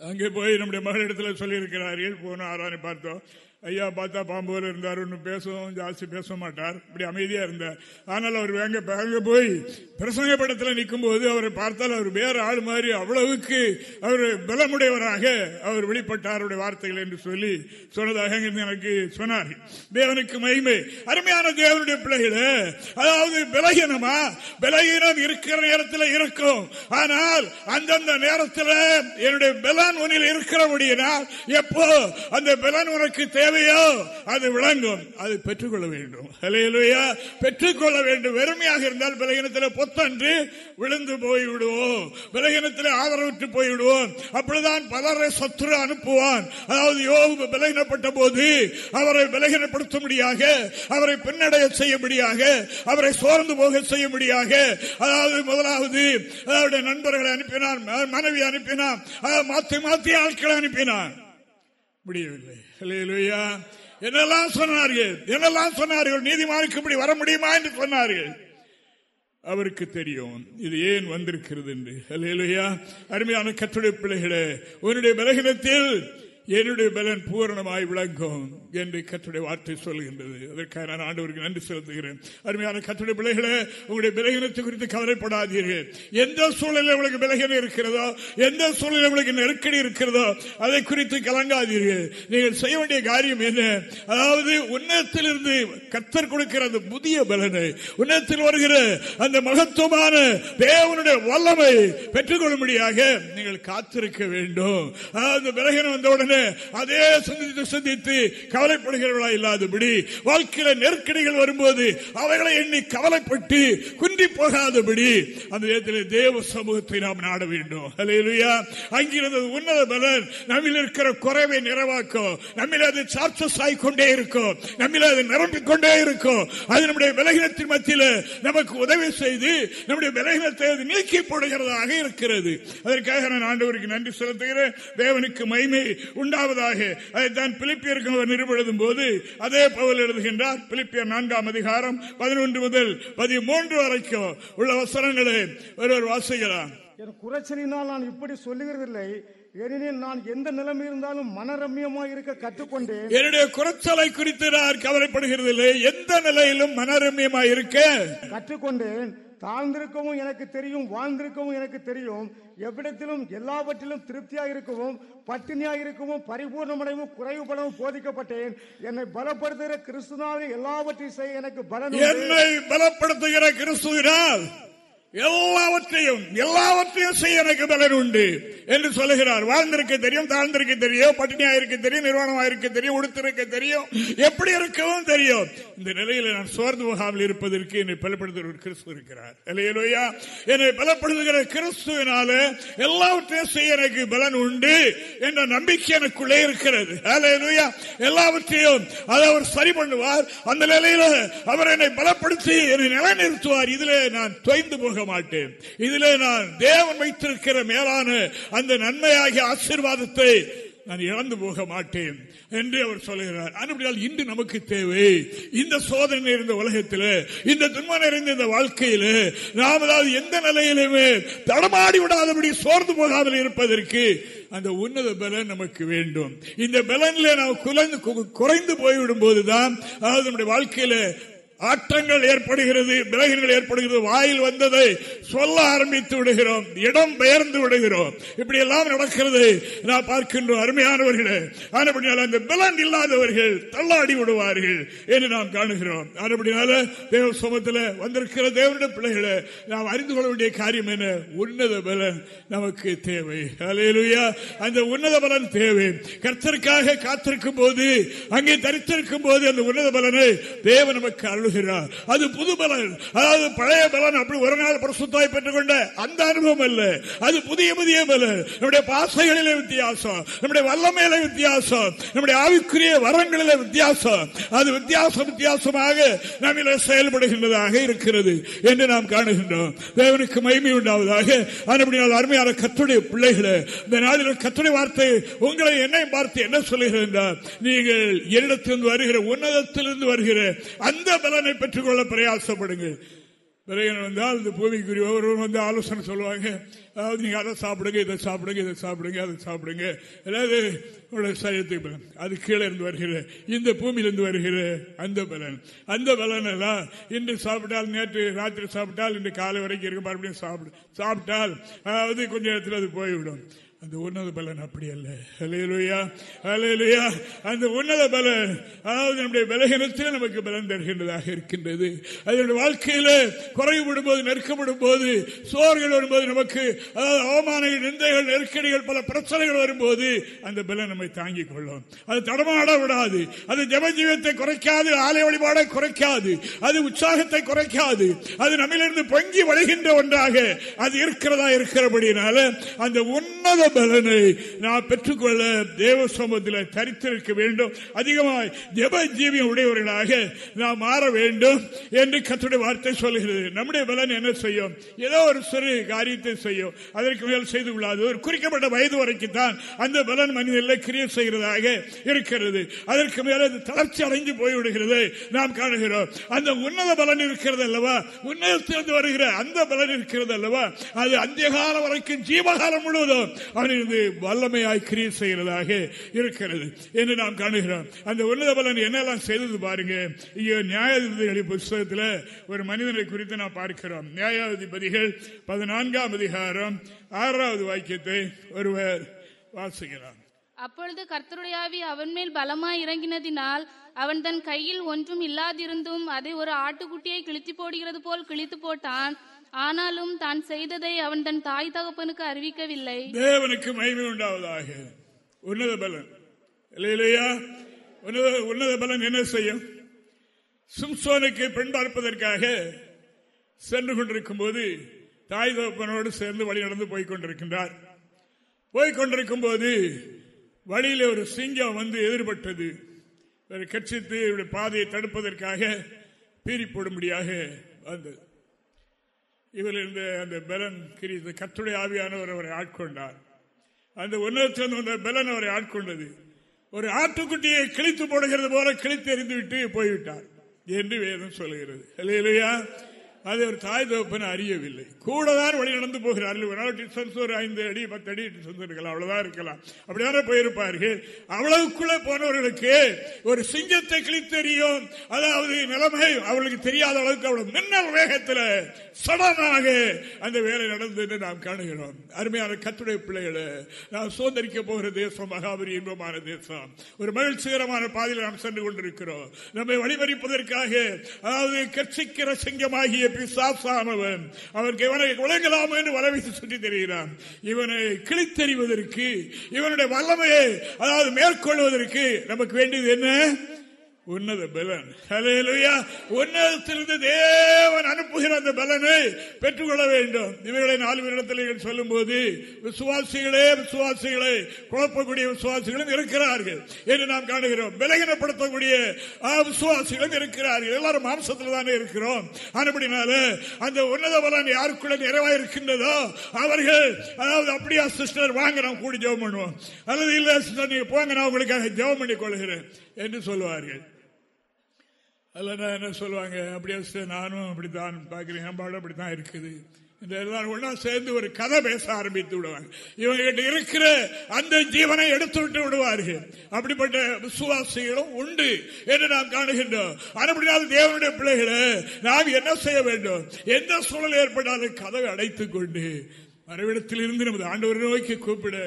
அங்கே போய் நம்முடைய மகளிடத்தில் சொல்லியிருக்கிறார்கள். போன ஆராதனை பார்த்தோம். ஐயா பார்த்தா பாம்போல இருந்தார் ஒன்று பேசவும் ஜாஸ்தி பேச மாட்டார். இப்படி அமைதியா இருந்தார். ஆனால் அவர் வேங்க பேங்க போய் பிரசங்க படத்தில் நிற்கும் போது அவரை பார்த்தால் அவர் வேறு ஆள் மாதிரி அவ்வளவுக்கு அவர் பலமுடையவராக அவர் வெளிப்பட்டார் அவருடைய வார்த்தைகள் என்று சொல்லி சொன்னதாக எனக்கு சொன்னார். தேவனுக்கு மகிமை. அருமையான தேவனுடைய பிள்ளைகள அதாவது பலகீனமா? பலகீனம் இருக்கிற நேரத்தில் இருக்கும். ஆனால் அந்தந்த நேரத்தில் என்னுடைய பலன் ஒன்றில் இருக்கிறபடியினால் எப்போ அந்த பலன் உனக்கு தேவை தேவையோ அது விளங்கும். அது பெற்றுக்கொள்ள வேண்டும். அலையலுயா பெற்றுக்கொள்ள வேண்டும். வெறுமையாக இருந்தால் பலகீனத்தில் பொத்தன்று விழுந்து போய் விடுவோம் பலகீனத்தில் ஆதரவற்று போய் விடுவோம் அப்படிதான் பலரை சத்துரு அனுப்புவான். அதாவது யோகு விலகினப்பட்ட போது அவரை பலகீனப்படுத்தும்படியாக அவரை பின்னடைய செய்யும்படியாக அவரை சோர்ந்து போக செய்யும்படியாக அதாவது முதலாவது அவருடைய நண்பர்களை அனுப்பினான் மனைவி அனுப்பினான் மாத்தி மாத்தி ஆட்களை அனுப்பினான். முடியவில்லை. என்னெல்லாம் சொன்னார்கள்? என்னெல்லாம் சொன்னார்கள்? நீதிமானுக்கு இப்படி வர முடியுமா என்று சொன்னார்கள். அவருக்கு தெரியும். இது ஏன் வந்திருக்கிறது என்று. அருமையான கற்றுடைய பிள்ளைகளே உன்னுடைய பலகினத்தில் என்னுடைய பலன் பூரணமாய் விளங்கும் என்று கற்றுடைய வார்த்தை சொல்கின்றது. அதற்காக நான் ஆண்டவருக்கு நன்றி செலுத்துகிறேன். அருமையான கற்றுடைய பிள்ளைகளே உங்களுடைய பலகீனத்தை குறித்து கவலைப்படாதீர்கள். எந்த சூழலில் உங்களுக்கு பலகீனம் இருக்கிறதோ எந்த சூழலில் உங்களுக்கு நெருக்கடி இருக்கிறதோ அதை குறித்து கலங்காதீர்கள். நீங்கள் செய்ய வேண்டிய காரியம் என்ன? அதாவது உன்னத்திலிருந்து கத்தர் கொடுக்கிற அந்த புதிய பலனை உன்னத்தில் வருகிற அந்த மகத்துவமான தேவனுடைய வல்லமை பெற்றுக்கொள்ளும்படியாக நீங்கள் காத்திருக்க வேண்டும். அந்த பலகீனம் வந்தவுடனே அதே சந்தித்து சந்தித்து கவலைப்படுகிறவர்களா இல்லாதபடி வாழ்க்கையில நெருக்கடிகள் வரும்போது அவைகளை எண்ணி கவலைப்பட்டு குன்றி போகாதபடி அந்த நேரத்தில் தேவ சமூகத்தை நாம் நாட வேண்டும். அங்கிருந்தது உன்னத பலன். நம்மில் இருக்கிற குறைவை நிறைவாக்கும் நம்மில் அது சார்ச்சஸ் ஆகிக்கொண்டே இருக்கும் நம்மில் அது நிரம்பிக் கொண்டே இருக்கும் அது நம்முடைய விலகினத்தின் மத்தியில் நமக்கு உதவி செய்து நம்முடைய விலகினத்தை அது நீக்கி போடுகிறதாக இருக்கிறது. அதற்காக நான் ஆண்டவருக்கு நன்றி செலுத்துகிறேன். தேவனுக்கு மைமை உண்டாவதாக அதைத்தான் பிலிப்பியருக்கு அவர் நிறுவனம் போது அதே பவல் எழுதுகின்றார் பிலிப்பியர் நான்காம் அதிகாரம் பதினொன்று முதல் பதிமூன்று வரைக்கும் உள்ள வசனங்களை ஒருவர் வாசிக்கலாம். என் குறைச்சலினால் நான் இப்படி சொல்லுகிறதில்லை. ஏனெனில் நான் எந்த நிலைமை இருந்தாலும் மனரம்யமாக இருக்க கற்றுக்கொண்டேன். என்னுடைய குறைச்சலை குறித்து நான் கவலைப்படுகிறதில்லை. எந்த நிலையிலும் மனரம்யமாக இருக்க கற்றுக்கொண்டேன். தாழ்ந்திருக்கவும் எனக்கு தெரியும் வாழ்ந்திருக்கவும் எனக்கு தெரியும். எவ்விடத்திலும் எல்லாவற்றிலும் திருப்தியாக இருக்கவும் பட்டினியாக இருக்கவும் பரிபூர்ணமடையவும் குறைவுபடவும் போதிக்கப்பட்டேன். என்னை பலப்படுத்துகிற கிறிஸ்துனாவே எல்லாவற்றையும் செய்ய எனக்கு பலன் என்னை பலப்படுத்துகிற கிறிஸ்துவினால் எல்லாவற்றையும் எல்லாவற்றையும் செய்ய எனக்கு பலன் உண்டு என்று சொல்லுகிறார். வாழ்ந்திருக்க தெரியும் தாழ்ந்திருக்க தெரியும் பட்டினியா இருக்க தெரியும் நிர்வாணமா இருக்க தெரியும் உடுத்திருக்க தெரியும் எப்படி இருக்கவும் தெரியும். இந்த நிலையில நான் சோர்ந்து முகாமில் இருப்பதற்கு என்னை பலப்படுத்துகிற ஒரு கிறிஸ்து இருக்கிறார். இல்லையிலோயா என்னை பலப்படுத்துகிற கிறிஸ்துவினால எல்லாவற்றையும் செய்ய எனக்கு பலன் உண்டு என்ற நம்பிக்கை எனக்குள்ளே இருக்கிறது. எல்லாவற்றையும் அதை அவர் சரி பண்ணுவார். அந்த நிலையில அவர் என்னை பலப்படுத்தி என்னை நிலைநிறுத்துவார். இதுல நான் தொய்ந்து போக மாட்டேன். இதிலே நான் தேவன் வைத்திருக்கிற மேலான அந்த நன்மையாகிய ஆசீர்வாதத்தை நான் இழந்து போக மாட்டேன் என்று அவர் சொல்லுகிறார். அப்படியால் இன்று நமக்கு தேவை. இந்த சோதனை நிறைந்த உலகத்தில் இந்த துன்பம் நிறைந்த இந்த வாழ்க்கையில் நாம் அதாவது எந்த நிலையிலுமே தடமாடி விடாதபடி சோர்ந்து போகாமல் இருப்பதற்கு அந்த உன்னத பலன் நமக்கு வேண்டும். இந்த பலனில் நாம் குறைந்து குறைந்து போய்விடும் போதுதான் அதாவது நம்முடைய வாழ்க்கையில ஆட்டங்கள் ஏற்படுகிறது விலகங்கள் ஏற்படுகிறது வாயில் வந்ததை சொல்ல ஆரம்பித்து விடுகிறோம் இடம் பெயர்ந்து விடுகிறோம். இப்படி எல்லாம் நடக்கிறது. நான் பார்க்கின்றோம் அருமையானவர்களே ஆனப்படினால அந்த பலன் இல்லாதவர்கள் தள்ளாடி விடுவார்கள் என்று நாம் காணுகிறோம். ஆனப்படினால தேவ சமத்தில் வந்திருக்கிற தேவனுடைய பிள்ளைகளை நாம் அறிந்து கொள்ள வேண்டிய காரியம் என்ன? உன்னத பலன் நமக்கு தேவை. அலையிலுயா அந்த உன்னத பலன் தேவை. கர்த்தருக்காக காத்திருக்கும் போது அங்கே தரித்திருக்கும் போது அந்த உன்னத பலனை தேவ நமக்கு அருள் சொல்லுகிறார். அது புது பலன். அதாவது பழைய பலன் அப்படி ஒரு நாள் பிரசுத்தாய் பெற்றுக்கொண்ட அந்த அனுபவம் அல்ல. அது புதிய புதிய பலன். நம்முடைய பாசைகளிலே வித்தியாசம். நம்முடைய வல்லமையில வித்தியாசம். நம்முடைய ஆவிக்குரிய வரங்களில வித்தியாசம். அது வித்தியாசம் வித்தியாசமாக நம்மில செயல்படுகின்றதாக இருக்கிறது என்று நாம் காணுகின்றோம். தேவனுக்கு மகிமை உண்டாவதாக. அப்படினால் அருமையான கத்துடைய பிள்ளைகளை இந்த நாளில் கத்துடைய வார்த்தை உங்களை என்னை பார்த்து என்ன சொல்லுகிறேன் நீங்கள் என்னிடத்திலிருந்து வருகிற உன்னதத்திலிருந்து வருகிற அந்த பலன் பலனை பெற்றுக்கொள்ள பிரயாசப்படுங்க வந்தால் இந்த பூமிக்குரிய ஒருவர் வந்து ஆலோசனை சொல்லுவாங்க. அதாவது நீங்க அதை சாப்பிடுங்க இதை சாப்பிடுங்க இதை சாப்பிடுங்க அதை சாப்பிடுங்க. அதாவது சரீரத்துக்கு அது கீழே இருந்து வருகிற இந்த பூமியிலிருந்து வருகிற அந்த பலன். அந்த பலன் எல்லாம் இன்று சாப்பிட்டால் நேற்று ராத்திரி சாப்பிட்டால் இன்று காலை வரைக்கும் இருக்க மறுபடியும் சாப்பிடு சாப்பிட்டால் அதாவது கொஞ்ச நேரத்தில் அது போய்விடும். அந்த உன்னத பலன் அப்படி அல்ல. அலையலுயா அலையலுயா அந்த உன்னத பலன் அதாவது நம்முடைய பலகீனத்தில் நமக்கு பலன் தருகின்றதாக இருக்கின்றது. அதனுடைய வாழ்க்கையில குறைவுபடும் போது நெருக்கப்படும் போது சோர்கள் வரும்போது நமக்கு அதாவது அவமானங்கள் நிந்தைகள் நெருக்கடிகள் பல பிரச்சனைகள் வரும்போது அந்த பலன் நம்மை தாங்கிக் கொள்ளும். அது தடமாட விடாது அது ஜபஜீவத்தை குறைக்காது ஆலய வழிபாடை குறைக்காது. அது உற்சாகத்தை குறைக்காது. அது நம்மிலிருந்து பொங்கி வழிகின்ற ஒன்றாக அது இருக்கிறதா இருக்கிறபடினால அந்த உன்னத பலனை நாம் பெற்றுக்கொள்ள தேவ சமூகத்தில் தரித்திருக்க வேண்டும். அதிகமாய் ஜெப ஜீவியம் உடையவர்களாக நாம் மாற வேண்டும் என்று கத்துடைய வார்த்தை சொல்கிறது நம்முடைய பலன் என்ன செய்யும்? ஏதோ ஒரு சிறு காரியத்தை செய்யும். அதற்கு மேல் செய்து கொள்ளாது ஒரு குறிக்கப்பட்ட வயது வரைக்கும் தான் அந்த பலன் மனிதனில் கிரிய செய்கிறதாக இருக்கிறது. அதற்கு மேல தளர்ச்சி அடைஞ்சு போய்விடுகிறது நாம் காணுகிறோம். அந்த உன்னத பலன் இருக்கிறது அல்லவா? உன்னதத்திலிருந்து வருகிற அந்த பலன் இருக்கிறது அல்லவா? அது அந்த காலம் வரைக்கும் ஜீவகாலம் முழுவதும் அவனிருந்து வல்லமையாய் கிரியை செய்கிறதாக இருக்கிறது என்று நாம் காணுகிறோம். அந்த உன்னத பலன் என்னெல்லாம் செய்தது பாருங்க. இங்கே நியாயாதிபதிகள் புஸ்தகத்தில் ஒரு மனிதனை குறித்து நாம் பார்க்கிறோம். நியாயாதிபதிகள் பதினான்காம் அதிகாரம் ஆறாவது வாக்கியத்தை ஒருவர் வாசிக்கிறார். அப்பொழுது கர்த்தருடையாவி அவன் மேல் பலமாய் இறங்கினதினால் அவன் தன் கையில் ஒன்றும் இல்லாதிருந்தும் அதை ஒரு ஆட்டுக்குட்டியை கிழித்து போடுகிறது போல் கிழித்து போட்டான். ஆனாலும் தான் செய்ததை அவன் தன் தாய் தகப்பனுக்கு அறிவிக்கவில்லை. தேவனுக்கு மகிமை உண்டாவதாக. உன்னத பலன். இல்லையா உன்னத உன்னத பலன் என்ன செய்யும்? சிம்சோனுக்கு பெண் பார்ப்பதற்காக சென்று கொண்டிருக்கும் போது தாய் தகப்பனோடு சேர்ந்து வழி நடந்து போய் கொண்டிருக்கின்றார். போய் கொண்டிருக்கும் போது வழியில் ஒரு சிங்கம் வந்து எதிர்பட்டது. ஒரு கட்சித்து இவருடைய பாதையை தடுப்பதற்காக பீறி போடும்படியாக வந்தது. இவரிலிருந்து இருந்த அந்த பலன் கிரித்து கத்துடைய ஆவியானவர் அவரை ஆட்கொண்டார். அந்த உன்னதத்திலிருந்து வந்த பலன் அவரை ஆட்கொண்டது. ஒரு ஆட்டுக்குட்டியை கிழித்து போடுகிறது போல கிழித்து எறிந்துவிட்டு போய்விட்டார் என்று வேதம் சொல்லுகிறது. இல்லையா அது ஒரு தாய் தகப்பன் அறியவில்லை. கூட தான் வழி நடந்து போகிறார்கள். டிஸ்டன்ஸ் ஒரு ஐந்து அடி பத்து அடி டிஸ்டன்ஸ் இருக்கலாம். அவ்வளவுதான் இருக்கலாம். அப்படியான போயிருப்பார்கள். அவ்வளவுக்குள்ள போனவர்களுக்கு ஒரு சிங்கத்தை கிழித்தெறியும். அதாவது நிலைமை அவர்களுக்கு தெரியாத அளவுக்கு அவ்வளவு மின்னல் வேகத்தில் சடனாக அந்த வேலை நடந்தது நாம் காணுகிறோம். அருமையான கத்துடைய பிள்ளைகளை நாம் சுதந்திரிக்க போகிற தேசம் மகாபரி இன்பமான தேசம். ஒரு மகிழ்ச்சிகரமான பாதையில் நாம் சென்று கொண்டிருக்கிறோம். நம்மை வழிமறிப்பதற்காக அதாவது கட்சிக்கிற சிங்கமாகிய பிசாசானவன் அவருக்கு இவனை விளங்கலாம் என்று வலவீசி சுற்றி தெரிகிறான். இவனை கிழித்தறிவதற்கு இவனுடைய வல்லமையை அதாவது மேற்கொள்வதற்கு நமக்கு வேண்டியது என்ன? உன்னத பலன். உன்னதத்திலிருந்து தேவன் அனுப்புகிற அந்த பலனை பெற்றுக்கொள்ள வேண்டும். இவர்களை நாலு பேரிடத்தில் சொல்லும் போது விசுவாசிகளே விசுவாசிகளை குழப்பக்கூடிய விசுவாசிகளும் இருக்கிறார்கள் என்று நாம் காணுகிறோம். விலகினப்படுத்தக்கூடிய விசுவாசிகளும் இருக்கிறார்கள். எல்லாரும் மாம்சத்தில் தானே இருக்கிறோம். ஆனப்படினால அந்த உன்னத பலன் யாருக்குள்ள நிறைவா இருக்கின்றதோ அவர்கள் அதாவது அப்படியா சிஸ்டர் வாங்க நாம் கூடி ஜெபம் பண்ணுவோம். அல்லது இல்ல சிஸ்டர் நீங்க போங்க நான் உங்களுக்காக ஜெபம் பண்ணி கொள்கிறேன் என்று சொல்லுவார்கள் இல்லைன்னா என்ன சொல்லுவாங்க? அப்படியே நானும் அப்படித்தான் பார்க்குறேன். என் பாடம் அப்படித்தான் இருக்குது. இந்த எல்லாரும் ஒன்னா சேர்ந்து ஒரு கதை பேச ஆரம்பித்து விடுவாங்க. இவங்க இருக்கிற அந்த ஜீவனை எடுத்து விட்டு விடுவார்கள். அப்படிப்பட்ட விசுவாசிகளும் உண்டு என்று நாம் காணுகின்றோம். அப்படினாலும் தேவனுடைய பிள்ளைகளை நாம் என்ன செய்ய வேண்டும்? எந்த சூழல் ஏற்பட்டாலும் கதவை அடைத்துக் கொண்டு மறைவிடத்தில் இருந்து நமது ஆண்டவர் நோக்கி கூப்பிட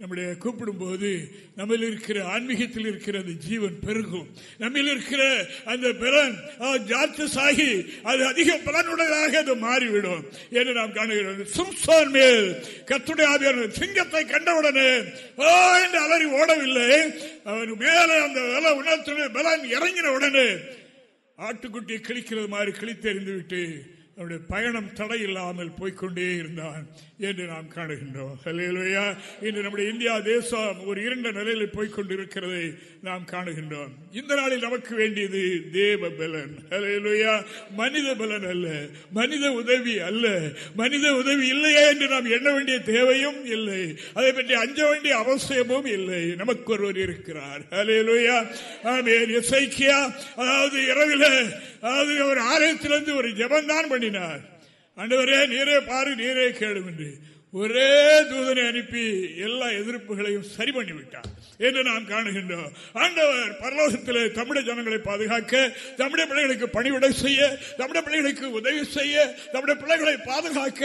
நம்முடைய கூப்பிடும் போது நம்மில் இருக்கிற ஆன்மீகத்தில் இருக்கிற அந்த ஜீவன் பெருகும். நம்மில் இருக்கிற அந்த பலன் ஜாத்தஸ் ஆகி அது அதிக பலனுடையதாக அது மாறிவிடும் என்று நாம் காணுகிறோம். சும்சான் மேல் கத்துடைய ஆவியான சிங்கத்தை கண்டவுடனே என்று அலறி ஓடவில்லை. அவன் மேலே அந்த உணர்த்துடைய பலன் இறங்கின உடனே ஆட்டுக்குட்டியை கிழிக்கிறது மாதிரி கிழித்தெறிந்து விட்டு அவருடைய பயணம் தடையில்லாமல் போய்கொண்டே இருந்தான் என்று நாம் காணுகின்றோம். இன்று நம்முடைய இந்தியா தேசம் ஒரு இரண்ட நிலையில் போய்கொண்டிருக்கிறதை நாம் காணுகின்றோம். இந்த நாளில் நமக்கு வேண்டியது தேவ பலன். மனித பலன் அல்ல. மனித உதவி அல்ல. மனித உதவி இல்லையா என்று நாம் எண்ண வேண்டிய தேவையும் இல்லை. அதை பற்றி அஞ்ச வேண்டிய அவசியமும் இல்லை. நமக்கு ஒருவர் இருக்கிறார். அதாவது இரவில் அதாவது ஒரு ஆலயத்திலிருந்து ஒரு ஜபந்தான் பண்ணினார். அண்டவரே நீரே பாரு நீரே கேளும் என்று. ஒரே தூதனை அனுப்பி எல்லா எதிர்ப்புகளையும் சரி பண்ணிவிட்டார் என்று நாம் காணுகின்றோம். ஆண்டவர் பரலோகத்திலே தமிழக ஜனங்களை பாதுகாக்க தமிழக பிள்ளைகளுக்கு பணிவிட செய்ய தமிழக பிள்ளைகளுக்கு உதவி செய்ய தமிழக பிள்ளைகளை பாதுகாக்க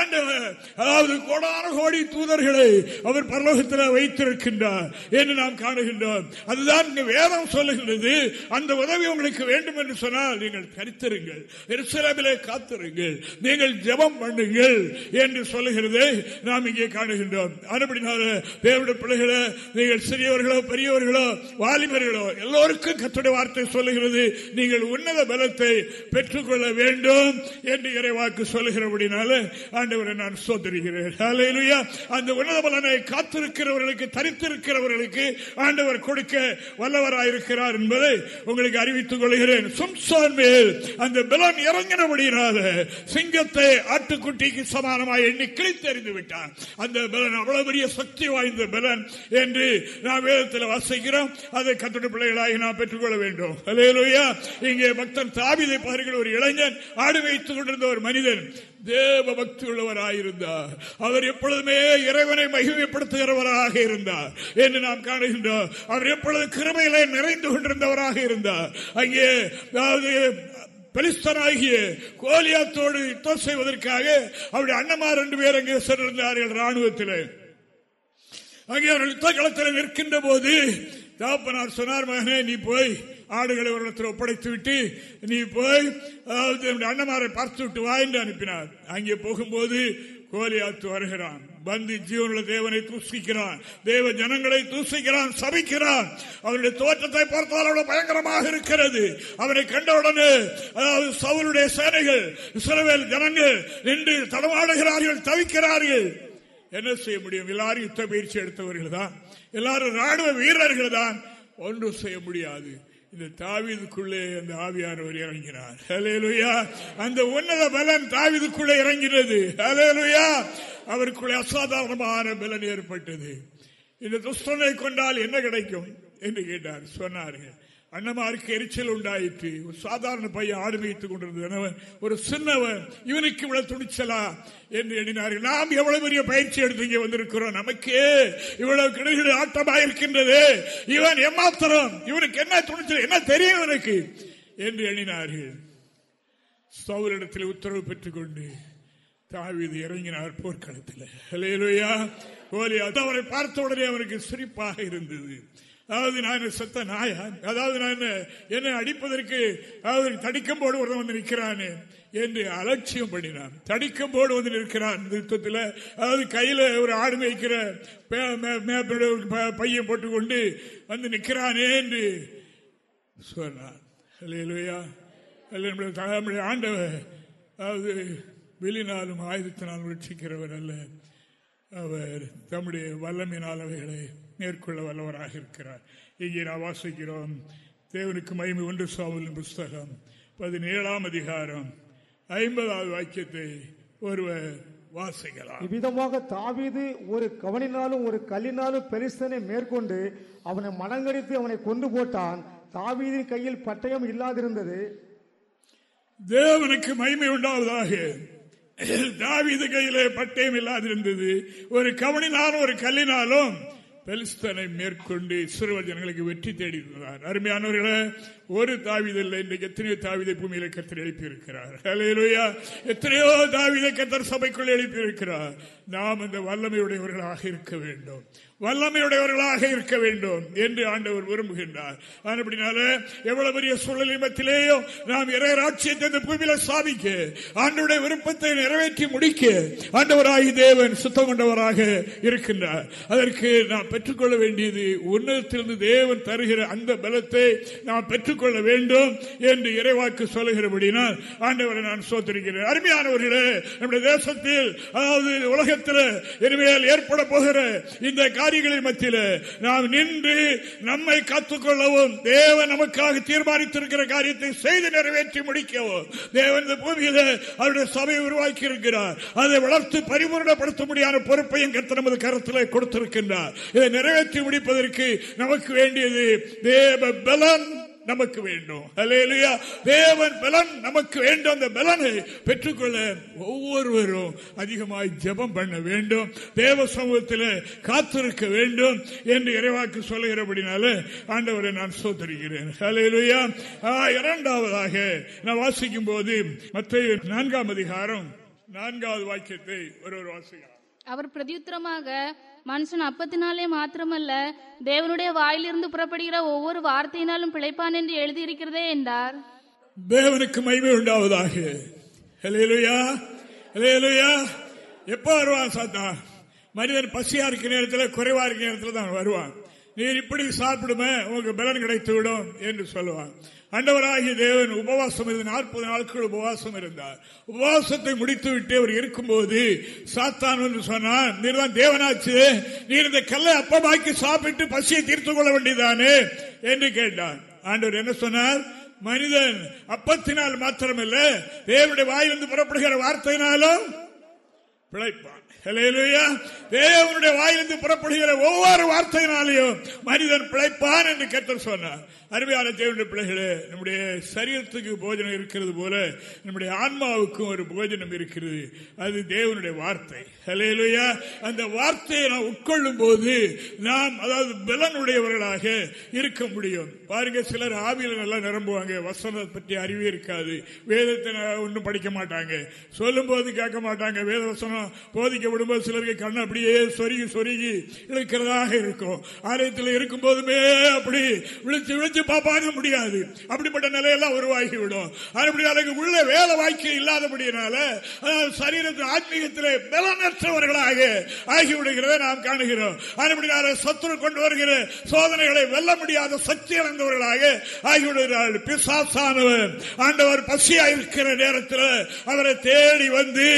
ஆண்டவர் அதாவது கோடான கோடி தூதர்களை அவர் பரலோகத்தில் வைத்திருக்கின்றார் என்று நாம் காணுகின்றோம். அதுதான் இங்கு வேதம் சொல்லுகின்றது. அந்த உதவி உங்களுக்கு வேண்டும் என்று சொன்னால் நீங்கள் கருத்திருங்கள் எருசலேமிலே காத்திருங்கள் நீங்கள் ஜெபம் பண்ணுங்கள் என்று சொல்லுகிறது. என்பதை நாம் இங்கே காணுகின்றோம். அதுபடினால தேவடைய பிள்ளைகளை நீங்கள் சிறியவர்களோ பெரியவர்களோ வாலிபர்களோ எல்லோருக்கும் கத்துடைய வார்த்தை சொல்லுகிறது. நீங்கள் உன்னத பலத்தை பெற்றுக்கொள்ள வேண்டும் என்று இறைவாக்கு சொல்லுகிறபடினால ஆண்டவரை நான் சோதரிகிறேன். அந்த உன்னத பலனை காத்திருக்கிறவர்களுக்கு தரித்திருக்கிறவர்களுக்கு ஆண்டவர் கொடுக்க வல்லவராயிருக்கிறார் என்பதை உங்களுக்கு அறிவித்துக் கொள்கிறேன். சும்சான் மேல் அந்த பலன் இறங்கினபடினால சிங்கத்தை ஆட்டுக்குட்டிக்கு சமானமாக எண்ணி கிழித்து அறிந்து விட்டான் அந்த பலன் அவ்வளவு பெரிய சக்தி வாய்ந்த பலன் என்று நாம் வேதத்தில் வாசிக்கிறோம். அதை கத்துட்டு பிள்ளைகளாகி நாம் பெற்றுக்கொள்ள வேண்டும். இங்கே பக்தன் தாவிதை பாருங்கள். ஒரு இளைஞன் ஆடு வைத்துக் கொண்டிருந்த ஒரு மனிதன் தேவ பக்தி உள்ளவராயிருந்தார் அவர் எப்பொழுதுமே இறைவனை மகிமைப்படுத்துகிறவராக இருந்தார் என்று நாம் காணுகின்றோம். அவர் எப்பொழுது கிருமையிலே நிறைந்து கொண்டிருந்தவராக இருந்தார். அங்கே அதாவது பெலிஸ்தனாகிய கோலியாத்தோடு யுத்தம் செய்வதற்காக அவருடைய அண்ணமார் ரெண்டு பேர் அங்கே சென்றிருந்தார்கள் ராணுவத்தில் அங்கே அவர்கள் யுத்த களத்தில் நிற்கின்ற போது தாப்பனார் சொன்னார் மகனே நீ போய் ஆடுகளை ஒரு இடத்தில் ஒப்படைத்து விட்டு நீ போய் அதாவது அண்ணமாரை பார்த்து விட்டு வா என்று அனுப்பினார். அங்கே போகும்போது கோலியாத்து வருகிறான். பந்தி ஜீவனுள்ள தேவனை தூசிக்கிறான். தேவ ஜனங்களை தூசிக்கிறான் சபிக்கிறான். அவருடைய தோற்றத்தை பார்த்தால் அவ்வளவு பயங்கரமாக இருக்கிறது. அவரை கண்டவுடனே அதாவது சவுளுடைய சேனைகள் இஸ்ரவேல் ஜனங்கள் நின்று தடமாடுகிறார்கள் தவிக்கிறார்கள். என்ன செய்ய முடியும்? எல்லாரும் யுத்த பயிற்சி எடுத்தவர்கள் தான் எல்லாரும் ராணுவ வீரர்கள் தான் ஒன்றும் செய்ய முடியாது. இந்த தாவிதுக்குள்ளே அந்த ஆவியானவர் இறங்கினார். ஹலேலுயா அந்த உன்னத பலன் தாவிதுக்குள்ளே இறங்கினது. ஹலேலுயா அவருக்குள்ளே அசாதாரணமான பலன் ஏற்பட்டது. இந்த துஷ்டனை கொண்டால் என்ன கிடைக்கும்? என்று கேட்டார். சொன்னார்கள். அண்ணமாருக்கு எரிச்சல் உண்டாயிற்று. ஒரு சாதாரண பையன் ஆடு கொண்டிருந்தவன் ஒரு சின்னவன் இவனுக்கு இவ்வளவு துணிச்சலா? என்று எண்ணினார்கள். நாம் எவ்வளவு பெரிய பயிற்சி எடுத்து இங்கே வந்திருக்கிறோம்? நமக்கே இவ்வளவு கிடுகிடு ஆட்டமாக இருக்கின்றது இவன் எம்மாத்திரம் இவனுக்கு என்ன துணிச்சல்? என்ன தெரியும் இவனுக்கு? என்று எண்ணினார்கள். சௌரிடத்தில் உத்தரவு பெற்றுக் கொண்டு தாவிது இறங்கினார் போர்க்களத்தில். அவரை பார்த்த உடனே அவனுக்கு சிரிப்பாக இருந்தது. அதாவது நான் செத்த நாயா அதாவது நான் என்னை அடிப்பதற்கு அதாவது தடிக்கம் போடு ஒருத்தன் வந்து நிற்கிறான் என்று அலட்சியம் பண்ணினான். தடிக்கம் போடு வந்து நிற்கிறான் யுத்தத்தில். அதாவது கையில ஒரு ஆடு வைக்கிற பையன் போட்டுக்கொண்டு வந்து நிற்கிறானே என்று சொன்னான். நம்முடைய ஆண்டவர் அதாவது வெளிநாளும் ஆயுதத்தினால் ரட்சிக்கிறவர் அல்ல. அவர் தம்முடைய வல்லமினால் அவைகளை மேற்கொள்ள வல்லவராக இருக்கிறார் இங்கே நான் வாசிக்கிறோம். தேவனுக்கு மகிமை ஒன்று சாவலின் புஸ்தகம் பதினேழாம் அதிகாரம். ஐம்பதாவது வாக்கியத்தை ஒருவர் வாசிக்கலாம். இவ்விதமாக தாவீது ஒரு கவனினாலும் ஒரு கல்லினாலும் பெரிசனை மேற்கொண்டு அவனை மனங்கடித்து அவனை கொண்டு போட்டான். தாவீதின் கையில் பட்டயம் இல்லாதிருந்தது. தேவனுக்கு மகிமை உண்டாவதாக. தாவீது கையிலே பட்டயம் இல்லாதிருந்தது. ஒரு கவனினாலும் ஒரு கல்லினாலும் பெலிஸ்தனை மேற்கொண்டு சிறுவர் ஜனங்களுக்கு வெற்றி தேடி இருந்தார் அருமையானவர்களே ஒரு தாவிதில்லை இன்றைக்கு எத்தனையோ தாவிதை பூமியில கத்தர் எழுப்பியிருக்கிறார். இருக்கிறார் எத்தனையோ தாவிதை கத்தர் சபைக்குள் எழுப்பியிருக்கிறார். நாம் இந்த வல்லமையுடையவர்களாக இருக்க வேண்டும். வல்லமையுடையவர்களாக இருக்க வேண்டும் என்று ஆண்டவர் விரும்புகின்றார். அப்படினால எவ்வளவு பெரிய சூழலிமத்திலேயோ நாம் நாம் இறையராட்சியத்தை இந்த பூமியில சாதிக்க ஆண்டுடைய விருப்பத்தை நிறைவேற்றி முடிக்க ஆண்டவராகி தேவன் சுத்தம் கொண்டவராக இருக்கின்றார். அதற்கு நாம் பெற்றுக்கொள்ள வேண்டியது உன்னதத்திலிருந்து தேவன் தருகிற அந்த பலத்தை நாம் பெற்றுக்கொள்ள வேண்டும் என்று இறைவாக்கு சொல்லுகிறபடினால் ஆண்டவரை நான் சோத்திருக்கிறேன். அருமையானவர்களே நம்முடைய தேசத்தில் அதாவது உலகத்தில் இனிமேல் ஏற்பட போகிற இந்த காரியங்களின் மத்தியில் நாம் நின்று நம்மை காத்துக்கொள்ளவும் தேவன் நமக்காக தீர்மானித்திருக்கிற காரியத்தை செய்து நிறைவேற்றி முடிக்கவும். தேவன் இந்த பூமியில் அவருடைய சபையை உருவாக்கி இருக்கிறார் அதை வளர்த்து பரிபூர்ணப்படுத்த முடியாத பொறுப்பையும் கத்த நமது கருத்தில் கொடுத்திருக்கின்றார். இதை நிறைவேற்றி முடிப்பதற்கு நமக்கு வேண்டியது தேவ பலன் நமக்கு வேண்டும். அல்லேலூயா தேவன் பலன் நமக்கு வேண்டும். அந்த பலனை பெற்றுக்கொள்ள ஒவ்வொருவரும் அதிகமாய் ஜெபம் பண்ண வேண்டும். தேவ சமூகத்தில் காத்திருக்க வேண்டும் என்று இறைவாக்கு சொல்லுகிறபடினால ஆண்டவரை நான் சோதரிக்கிறேன். அல்லேலூயா இரண்டாவதாக நான் வாசிக்கும் போது மத்திய நான்காம் அதிகாரம் நான்காவது வாக்கியத்தை ஒருவர் வாசிக்கிறார். அவர் பிரதியுத்தரமாக மனுஷன் அப்பத்தினாலே மாத்திரமல்ல தேவனுடைய வாயிலிருந்து புறப்படுகிற ஒவ்வொரு வார்த்தையினாலும் பிழைப்பான் என்று எழுதியிருக்கிறதே என்றார். தேவனுக்கு மகிமை உண்டாவதாக. எப்ப எப்போ வருவான் சாத்தா? மனிதன் பசியா இருக்கிற நேரத்தில் குறைவா இருக்கிற நேரத்தில் தான் வருவான். நீர் இப்படி சாப்பிடுமே உங்களுக்கு பலன் கிடைத்து விடும் என்று சொல்லுவான். அண்டவராகிய தேவன் உபவாசம் இருந்து நாற்பது நாட்கள் உபவாசம் இருந்தார். உபவாசத்தை முடித்துவிட்டு அவர் இருக்கும்போது சாத்தான் என்று சொன்னான் நீர் தான் தேவனாச்சு நீர் இந்த கல்லை அப்பமாக்கி சாப்பிட்டு பசியை தீர்த்து கொள்ள வேண்டியதானே? என்று கேட்டான். ஆண்டவர் என்ன சொன்னார்? மனிதன் அப்பத்தினால் மாத்திரமல்ல தேவனுடைய வாயிலிருந்து புறப்படுகிற வார்த்தையினாலும் பிழைப்பான். தேவனுடைய வாயிலிருந்து புறப்படுகிற ஒவ்வொரு வார்த்தையினாலேயும் மனிதன் பிழைப்பான் என்று கர்த்தர் சொன்னார். அருமையான தேவனுடைய பிள்ளைகளே நம்முடைய சரீரத்துக்கு போஜனம் இருக்கிறது போல நம்முடைய ஆன்மாவுக்கும் ஒரு போஜனம் இருக்கிறது. அது தேவனுடைய வார்த்தை. ஹalleluya. அந்த வார்த்தையை நாம் உட்கொள்ளும் போது நாம் அதாவது பலனுடையவர்களாக இருக்க முடியும். பாருங்க சிலர் ஆவியில நல்லா நிரம்புவாங்க. வசனத்தை பற்றி அறிவே இருக்காது. வேதத்தை ஒன்றும் படிக்க மாட்டாங்க. சொல்லும் போது கேட்க மாட்டாங்க. வேத வசனம் போதிக்க விடும்போது சிலருக்கு கண்ணு அப்படியே சொருகி சொருகி இழுக்கிறதாக இருக்கும். ஆலயத்தில் இருக்கும் போதுமே அப்படி விழிச்சு விழிச்சு பார்ப்பாங்க முடியாது. அப்படிப்பட்ட நிலையெல்லாம் உருவாகி விடும் அப்படி அதுக்கு உள்ள வேலை வாய்க்கு இல்லாதபடியினால அதாவது சரீரத்தில் ஆத்மீகத்திலே பலனற்றவர்களாக ஆகிவிடுகிறத நாம் காணுகிறோம். அப்படினால சத்துரு கொண்டு வருகிற சோதனைகளை வெல்ல முடியாத சக்தி இழந்தவர்களாக ஆகிவிடுகிறார்கள். பிசாசானவர் ஆண்டவர் பசியா இருக்கிற நேரத்தில் அவரை தேடி வந்து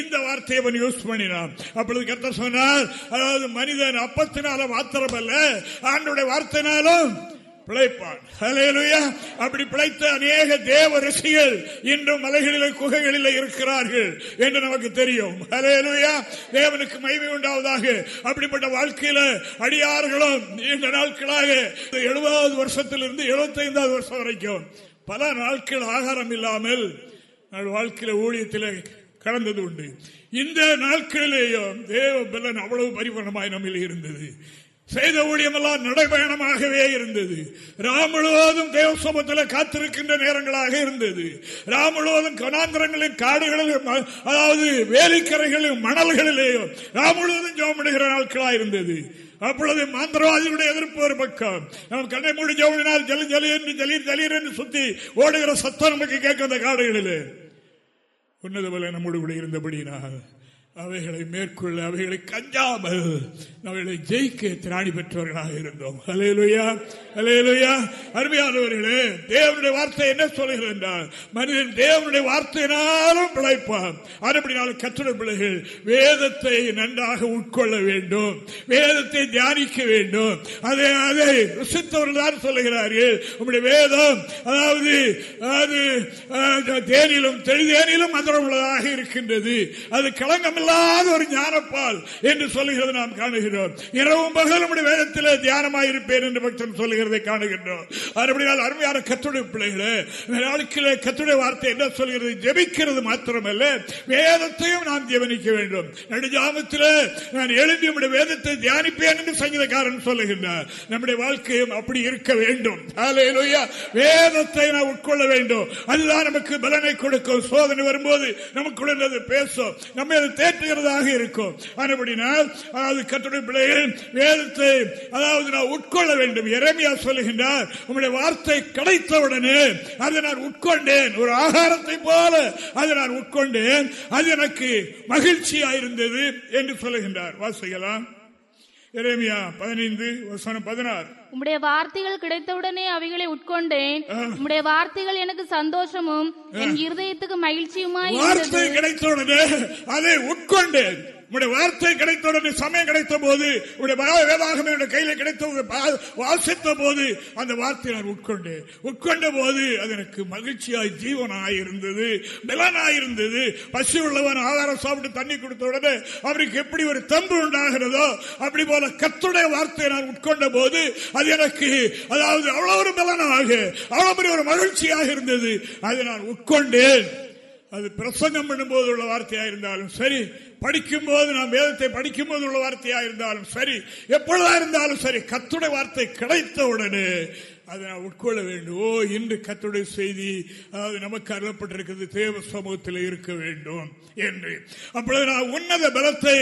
இந்த வார்த்தையை அவன் யூஸ் பண்ணினான். அப்பொழுது கத்த சொன்னார் அதாவது மனிதன் அப்பத்தினால மாத்திரமல்ல ஆண்டுடைய வார்த்தைனாலும் பிழைப்பான். அப்படி பிழைத்த அநேக தேவ ரிஷிகள் இன்றும் மலைகளில குகைகளில் இருக்கிறார்கள் என்று நமக்கு தெரியும். ஹalleluya. தேவனுக்கு மகிமை உண்டாவதாக. அப்படிப்பட்ட வாழ்க்கையில அடியார்களும் நீண்ட நாட்களாக எழுபதாவது வருஷத்திலிருந்து எழுபத்தைந்தாவது வருஷம் வரைக்கும் பல நாட்கள் ஆகாரம் இல்லாமல் வாழ்க்கையில ஊழியத்தில் கடந்தது உண்டு. இந்த நாட்களிலேயும் தேவ பலன் அவ்வளவு பரிபூர்ணமாய் நம்மில் இருந்தது. செய்த ஊழியமெல்லாம் நடைபயணமாகவே இருந்தது. ராம் முழுவதும் தேவ சமூகத்தில் காத்திருக்கின்ற நேரங்களாக இருந்தது. ராம் முழுவதும் கனாந்திரங்களின் காடுகளிலும் அதாவது வேலிக்கரைகளிலும் மணல்களிலேயும் ராம் முழுவதும் ஜோமிடுகிற நாட்களாக இருந்தது. அப்பொழுது மந்திரவாதிகளுடைய எதிர்ப்பு ஒரு பக்கம். நாம் கண்ணை மூடி ஜோமினால் ஜலி ஜலி என்று ஜலீர் ஜலீர் என்று சுத்தி ஓடுகிற சத்தம் நமக்கு கேட்க அந்த காடுகளிலே. உன்னது போல நம்மோடு கூட இருந்தபடினால் அவைகளை மேற்கொள்ள அவைகளை கஞ்சாமல் அவைகளை ஜெயிக்க திராணி பெற்றவர்களாக இருந்தோம். அலையலுயா அலையலுயா அருமையானவர்களே தேவனுடைய வார்த்தை என்ன சொல்லுகிறது என்றால் மனிதன் தேவனுடைய வார்த்தையினாலும் பிழைப்பான். அதுபடினாலும் கற்றுட பிள்ளைகள் வேதத்தை நன்றாக உட்கொள்ள வேண்டும் வேதத்தை தியானிக்க வேண்டும். அதை அதை ருசித்தவர்கள் தான் சொல்லுகிறார்கள். உங்களுடைய வேதம் அதாவது அது தேனிலும் தெளிதேனிலும் மந்திரம் உள்ளதாக இருக்கின்றது. அது களங்கமில்லாத ஒரு ஞானப்பால் என்று சொல்லுகிறது நாம் காணுகிறோம். இரவும் பகலும் நம்முடைய வேதத்தில் தியானமாயிருப்பேன் என்று பக்தன் சொல்லுகிறதை காணுகின்றோம். அதுபடியால் அருமையான கத்துடைய பிள்ளைகளே நாட்களே கத்துடைய வார்த்தை என்ன சொல்கிறது ஜெபிக்கிறது மாத்திரமல்ல வேதத்தையும் நாம் ஜெவனிக்க வேண்டும். நடுஜாமத்தில் நான் எழுதி நம்முடைய வேதத்தை தியானிப்பேன் என்று சங்கீதக்காரன் சொல்லுகின்றார். நம்முடைய வாழ்க்கையும் அப்படி இருக்க வேண்டும். வேதத்தை நாம் உட்கொள்ள வேண்டும். அதுதான் நமக்கு பலனை கொடுக்கும். சோதனை வரும்போது நமக்குள்ள பேசும். நம்ம நிறைவேற்றுகிறதாக இருக்கும். அதாவது கட்டுரை பிள்ளைகள் வேதத்தை அதாவது நான் உட்கொள்ள வேண்டும். இறைமையா சொல்லுகின்றார் உங்களுடைய வார்த்தை கிடைத்தவுடனே அதை நான் உட்கொண்டேன். ஒரு ஆகாரத்தை போல அதை நான் உட்கொண்டேன். அது எனக்கு மகிழ்ச்சியாயிருந்தது என்று சொல்லுகின்றார். வாசிக்கலாம். எரேமியா பதினைந்து வசனம் பதினாறு. உம்முடைய வார்த்தைகள் கிடைத்தவுடனே அவைகளை உட்கொண்டேன். உம்முடைய வார்த்தைகள் எனக்கு சந்தோஷமும் என் இருதயத்துக்கு மகிழ்ச்சியுமாய் வார்த்தை கிடைத்தவுடனே அதை உட்கொண்டேன். உங்களுடைய வார்த்தை கிடைத்த உடனே சமயம் கிடைத்த போது உடைய வேதாகமே என்னுடைய கையில கிடைத்த வாசித்த போது அந்த வார்த்தையை நான் உட்கொண்டேன். உட்கொண்ட போது அது எனக்கு மகிழ்ச்சியாய் ஜீவனாய் இருந்தது பலனாய் இருந்தது. பசி உள்ளவன் ஆதாரம் சாப்பிட்டு தண்ணி கொடுத்த உடனே அவருக்கு எப்படி ஒரு தம்பு உண்டாகிறதோ அப்படி போல கத்துடைய வார்த்தையை நான் உட்கொண்ட போது அது எனக்கு அதாவது அவ்வளவு ஒரு பலனாக அவ்வளவு பெரிய ஒரு மகிழ்ச்சியாக இருந்தது. அதை நான் உட்கொண்டேன். அது பிரசங்கம் பண்ணும்போது உள்ள வார்த்தையா இருந்தாலும் சரி படிக்கும்போது நாம் வேதத்தை படிக்கும் போது உள்ள வார்த்தையா இருந்தாலும் சரி எப்பொழுதா இருந்தாலும் சரி கத்துடைய வார்த்தை கிடைத்த உடனே அதை நான் உட்கொள்ள வேண்டும். ஓ இன்று கத்துடைய செய்தி அதாவது நமக்கு அருளப்பட்டிருக்கிறது தேவ சமூகத்தில் இருக்க வேண்டும் என்று. அப்பொழுது நான் உன்னத பலத்தை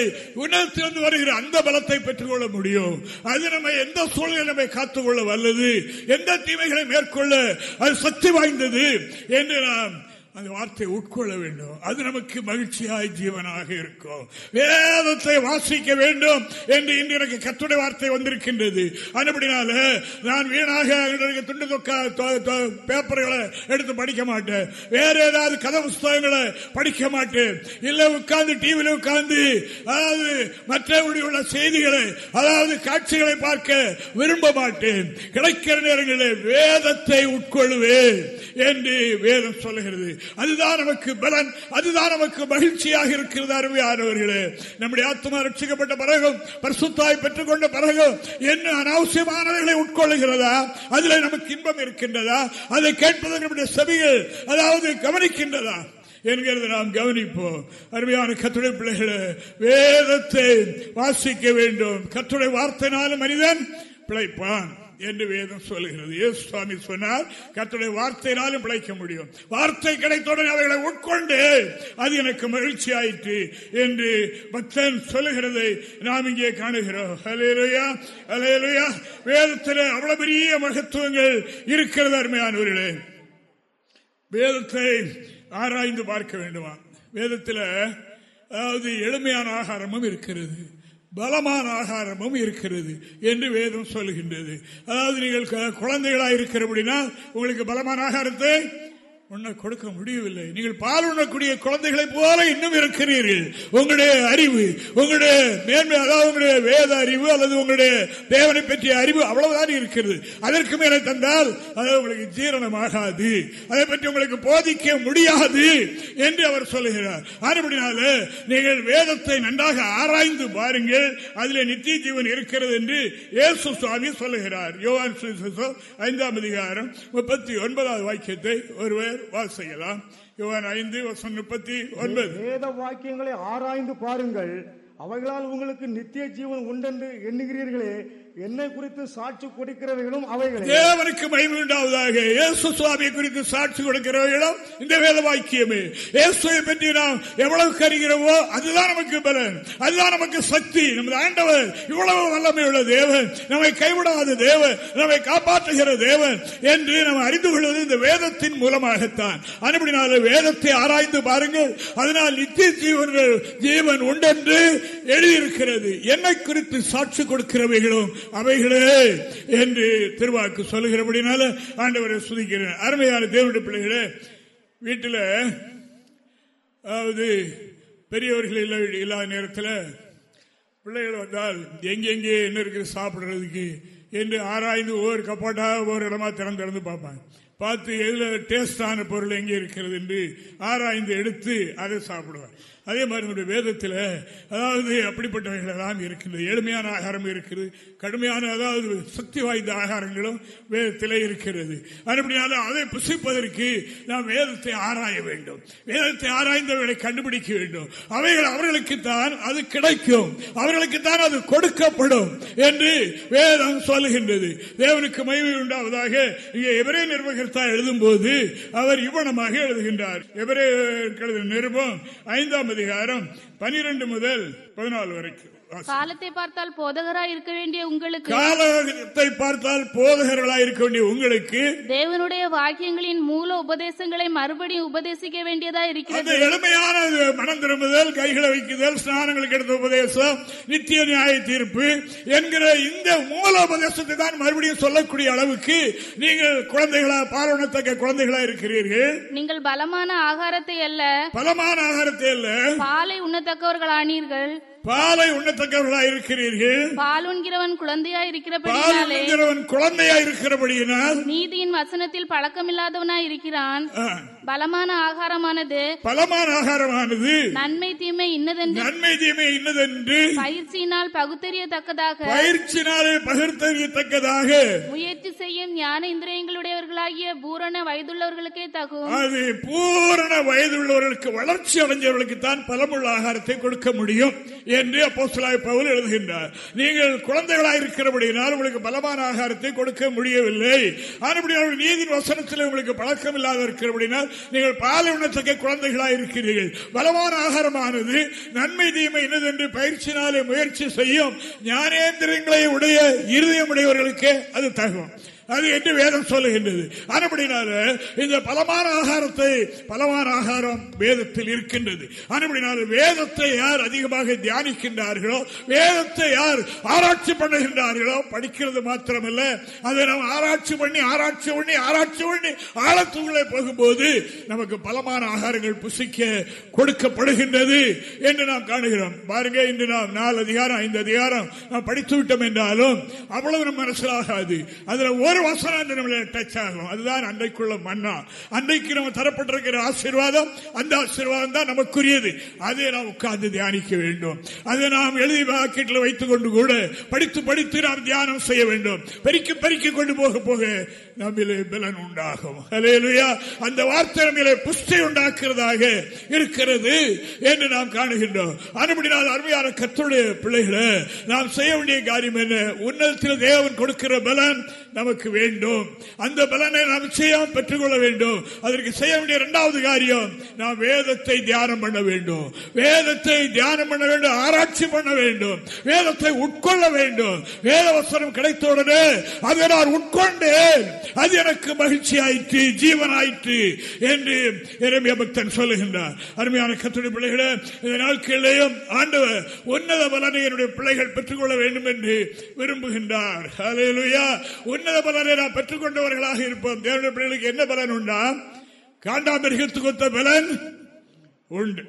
உன்னதத்திலிருந்து வருகிற அந்த பலத்தை பெற்றுக்கொள்ள முடியும். அது நம்ம எந்த சூழ்நிலை நம்மை காத்துக்கொள்ள வல்லது. எந்த தீமைகளை மேற்கொள்ள அது சக்தி வாய்ந்தது என்று நாம் அந்த வார்த்தையை உட்கொள்ள வேண்டும். அது நமக்கு மகிழ்ச்சியாய் ஜீவனாக இருக்கும். வேதத்தை வாசிக்க வேண்டும் என்று இன்று எனக்கு கத்துடைய வார்த்தை வந்திருக்கின்றது. அதுபடினால நான் வீணாக துண்டு பேப்பர்களை எடுத்து படிக்க மாட்டேன். வேற ஏதாவது கதை புஸ்தகங்களை படிக்க மாட்டேன். இல்ல உட்கார்ந்து டிவியில் உட்கார்ந்து அதாவது மற்றபடி உள்ள செய்திகளை அதாவது காட்சிகளை பார்க்க விரும்ப மாட்டேன். கிடைக்கிற நேரங்களில் வேதத்தை உட்கொள்வேன் என்று வேதம் சொல்லுகிறது. அதுதான் நமக்கு பலன் அதுதான் நமக்கு மகிழ்ச்சியாக இருக்கிறது அருமையானவர்களே. நம்முடைய ஆத்மா ரட்சிக்கப்பட்ட பிறகும் பரிசுத்தாய் பெற்றுக் கொண்ட பிறகும் என்ன அனாவசியமானவர்களை உட்கொள்ளுகிறதா? அதில் நமக்கு இன்பம் இருக்கின்றதா? அதை கேட்பது நம்முடைய செவிகள் அதாவது கவனிக்கின்றதா? என்கிறது நாம் கவனிப்போம். அருமையான கத்துடைய பிள்ளைகளை வேதத்தை வாசிக்க வேண்டும். கத்துடைய வார்த்தைனாலும் மனிதன் பிழைப்பான். என்று வேதம் சொல்கிறது. சுவாமி சொன்னார் கத்துடைய வார்த்தையினாலும் பிழைக்க முடியும். வார்த்தை கிடைத்தவுடன் அவைகளை உட்கொண்டு அது எனக்கு மகிழ்ச்சி ஆயிற்று என்று பக்தன் சொல்லுகிறதை நாம் இங்கே காணுகிறோம். அலையலுயா அலையலுயா வேதத்தில் அவ்வளவு பெரிய மகத்துவங்கள் இருக்கிறது அருமையானவர்களே. வேதத்தை ஆராய்ந்து பார்க்க வேண்டுமா? வேதத்தில் அதாவது எளிமையான ஆகாரமும் இருக்கிறது. பலமான ஆகாரமும் இருக்கிறது என்று வேதம் சொல்கின்றது. அதாவது நீங்கள் குழந்தைகளாக இருக்கிறபடினா உங்களுக்கு பலமான ஆகாரத்தை உன்னை கொடுக்க முடியவில்லை. நீங்கள் பால் உண்ணக்கூடிய குழந்தைகளை போல இன்னும் இருக்கிறீர்கள். உங்களுடைய அறிவு உங்களுடைய மேன்மை அதாவது உங்களுடைய வேத அறிவு அல்லது உங்களுடைய தேவனை பற்றிய அறிவு அவ்வளவுதான் இருக்கிறது. அதற்கு மேலே தந்தால் அது உங்களுக்கு ஜீரணமாகாது. அதை பற்றி உங்களுக்கு போதிக்க முடியாது என்று அவர் சொல்லுகிறார். அதுபடினால நீங்கள் வேதத்தை நன்றாக ஆராய்ந்து பாருங்கள். அதில் நித்திய ஜீவன் இருக்கிறது என்று இயேசு சுவாமி சொல்லுகிறார். யோகான் ஐந்தாம் அதிகாரம் முப்பத்தி ஒன்பதாவது வாக்கியத்தை ஒருவர் வாசிக்கலாம் யுவன் ஐந்து வருஷம் முப்பத்தி ஒன்பது. வேத வாக்கியங்களை ஆராய்ந்து பாருங்கள். அவைகளால் உங்களுக்கு நித்திய ஜீவன் உண்டென்று எண்ணுகிறீர்களே என்னை குறித்து சாட்சி கொடுக்கிறவர்களும் அவைகள். தேவனுக்கு மகிமை உண்டாவதாக. இயேசு சுவாமியை குறித்து சாட்சி கொடுக்கிறவர்களும் இந்த வேத வாக்கியமே. இயேசுவை பற்றி நாம் எவ்வளவு கருகிறோமோ அதுதான் நமக்கு பலன். அதுதான் நமக்கு சக்தி. நமது ஆண்டவர் இவ்வளவு வல்லமை உள்ள தேவன். நம்மை கைவிடாத தேவன். நம்மை காப்பாற்றுகிற தேவன் என்று நாம் அறிந்து கொள்வது இந்த வேதத்தின் மூலமாகத்தான். அனுப்பினால வேதத்தை ஆராய்ந்து பாருங்கள். அதனால் நித்திய ஜீவன்கள் ஜீவன் உண்டென்று எழுதியிருக்கிறது. என்னை குறித்து சாட்சி கொடுக்கிறவைகளும் அவைகளே என்று திருவாக்கு சொல்லுகிறபடினால ஆண்டவரை சுதிக்கிறேன் அருமையான தேவனுடைய பிள்ளைகளே வீட்டில் அதாவது பெரியவர்கள் இல்லாத நேரத்தில் பிள்ளைகள் வந்தால் எங்கெங்கே என்ன இருக்குது சாப்பிட்றதுக்கு என்று ஆராய்ந்து ஒவ்வொரு கப்பாட்டாக ஒவ்வொரு இடமா திறந்து திறந்து பார்ப்பாங்க. பார்த்து எதில் டேஸ்டான பொருள் எங்கே இருக்கிறது என்று ஆராய்ந்து எடுத்து அதை சாப்பிடுவார். அதே மாதிரி நம்முடைய வேதத்தில் அதாவது அப்படிப்பட்டவைகள் எல்லாம் இருக்கின்றது. எளிமையான ஆகாரம் இருக்கிறது. கடுமையான அதாவது சக்தி வாய்ந்த ஆகாரங்களும் வேதத்திலே இருக்கிறது. அப்படினாலும் அதை புசிப்பதற்கு நாம் வேதத்தை ஆராய வேண்டும். வேதத்தை ஆராய்ந்தவர்களை கண்டுபிடிக்க வேண்டும். அவைகள் அவர்களுக்குத்தான் அது கிடைக்கும். அவர்களுக்கு தான் அது கொடுக்கப்படும் என்று வேதம் சொல்லுகின்றது. தேவனுக்கு மகிமை உண்டாவதாக இங்கே எவரே நிர்வகித்தா எழுதும் போது அவர் இவனமாக எழுதுகின்றார். எவரே நிருபம் ஐந்தாம் அதிகாரம் பனிரெண்டு முதல் பதினாலு வரைக்கும். காலத்தை பார்த்தால் போதகராய் இருக்க வேண்டிய உங்களுக்கு காலத்தை பார்த்தால் போதகர்களாய் இருக்க வேண்டிய உங்களுக்கு தேவனுடைய வாக்கியங்களின் மூல உபதேசங்களை மறுபடியும் உபதேசிக்க வேண்டியதா இருக்கிறது. எளிமையான மனம் திரும்புதல் கைகளை வைக்குதல் ஸ்நானங்களுக்கு எடுத்த உபதேசம் நித்திய நியாய தீர்ப்பு என்கிற இந்த மூல உபதேசத்தை தான் மறுபடியும் சொல்லக்கூடிய அளவுக்கு நீங்கள் குழந்தைகளா பாலனத்தக்க குழந்தைகளா இருக்கிறீர்கள். நீங்கள் பலமான ஆகாரத்தை அல்ல பலமான ஆகாரத்தை அல்ல. பாலை உண்ணத்தக்கவர்கள் ஆனீர்கள் பாலை உண்ணத்தக்கவர்களா இருக்கிறீர்கள் பால் உண்கிறவன் குழந்தையா உண்ணுகிறவன் குழந்தையா இருக்கிறபடியினால் நீதியின் வசனத்தில் பழக்கமில்லாதவனாய் இருக்கிறான் பலமான ஆகாரமானது. பலமான ஆகாரமானது. நன்மை தீமை இன்னதென்று. நன்மை தீமை இன்னதென்று. பயிற்சியினால் பகுத்தறியத்தக்கதாக. பயிற்சினாலே பகிர்ந்தறியத்தக்கதாக. முயற்சி செய்யும் ஞான இந்திரியங்களுடையவர்களாகிய பூரண வயதுள்ளவர்களுக்கே தகும். அது பூரண வயதுள்ளவர்களுக்கு வளர்ச்சி அடைஞ்சவர்களுக்கு தான் பலமுள்ள ஆகாரத்தை கொடுக்க முடியும் என்று அப்போஸ்தலனாகிய பவுல் எழுதுகின்றார். நீங்கள் குழந்தைகளாக இருக்கிறபடியினால் உங்களுக்கு பலமான ஆகாரத்தை கொடுக்க முடியவில்லை. ஆனபடியால் நீதியின் வசனத்தில் உங்களுக்கு பழக்கம் இல்லாத இருக்கிறபடினால் நீங்கள் பாலை உணர்த்தக்க குழந்தைகளாக இருக்கிறீர்கள். பலமான ஆகாரமானது நன்மை தீமை என்னதென்று பயிற்சினாலே முயற்சி செய்யும் ஞானேந்திரங்களை உடைய இருதயமுடையவர்களுக்கே அது தகும். அது என்று வேதம் சொல்லுகின்றது. ஆனபடினால இந்த பலமான ஆகாரத்தை பலமான ஆகாரம் வேதத்தில் இருக்கின்றது. ஆனபடினால வேதத்தை யார் அதிகமாக தியானிக்கின்றார்களோ வேதத்தை யார் ஆராய்ச்சி பண்ணுகின்றார்களோ படிக்கிறது மாத்திரமல்ல அதை நாம் ஆராய்ச்சி பண்ணி ஆராய்ச்சி பண்ணி ஆராய்ச்சி பண்ணி ஆழத்துக்குள்ளே போகும்போது நமக்கு பலமான ஆகாரங்கள் புசிக்க கொடுக்கப்படுகின்றது என்று நாம் காணுகிறோம். பாருங்க இன்று நாம் நாலு அதிகாரம் ஐந்து அதிகாரம் நாம் படித்து விட்டோம் என்றாலும் அவ்வளவு நம்ம மனசிலாகாது அதுல ஒரு ஒரு வசனம் நம்மளை டச் ஆகும் அதுதான் அன்றைக்குள்ள மன்னா. அன்றைக்கு நம்ம தரப்பட்டிருக்கிற ஆசீர்வாதம் அந்த ஆசீர்வாதம் தான் நமக்குரியது. அதை நாம் உட்கார்ந்து தியானிக்க வேண்டும். அதை நாம் எழுதி பாக்கெட்டில் வைத்துக் கொண்டு கூட படித்து படித்து நாம் தியானம் செய்ய வேண்டும். பெருக்கி பெருக்கி கொண்டு போக போக நம்மிலே பலன் உண்டாகும். ஹalleluya. அந்த வார்த்தை நம்மிலே புஷ்டி உண்டாக்குறதாக இருக்கிறது என்று நாம் காணுகின்றோம். அதுபடினால் அருமையான கத்துடைய பிள்ளைகளை நாம் செய்ய வேண்டிய காரியம் என்ன? உன்னதத்தில் தேவன் கொடுக்கிற பலன் நமக்கு வேண்டும். அந்த பலனை நாம் நிச்சயம் பெற்றுக்கொள்ள வேண்டும். அதற்கு செய்ய வேண்டிய இரண்டாவது காரியம் நாம் வேதத்தை தியானம் பண்ண வேண்டும். வேதத்தை தியானம் பண்ண வேண்டும் ஆராய்ச்சி பண்ண வேண்டும். வேதத்தை உட்கொள்ள வேண்டும். வேத வசனம் கிடைத்தவுடனே அதை நான் உட்கொண்டேன். அது எனக்கு மகிழ்ச்சி ஆயிற்று ஜீவன் ஆயிற்று என்று இறைமைய பக்தன் சொல்லுகின்றார். அருமையான கத்துடைய பிள்ளைகளை இந்த நாட்களிலேயும் ஆண்டவர் உன்னத பலனை என்னுடைய பிள்ளைகள் பெற்றுக்கொள்ள வேண்டும் என்று விரும்புகின்றார். உன்னத பலன் நாம் பெற்றுக்கொண்டவர்களாக இருப்போம். தேவனுடைய பிள்ளைகளுக்கு என்ன பலன் உண்டா? காண்டாமிருகத்துக்கு ஒத்த பலன் உண்டு.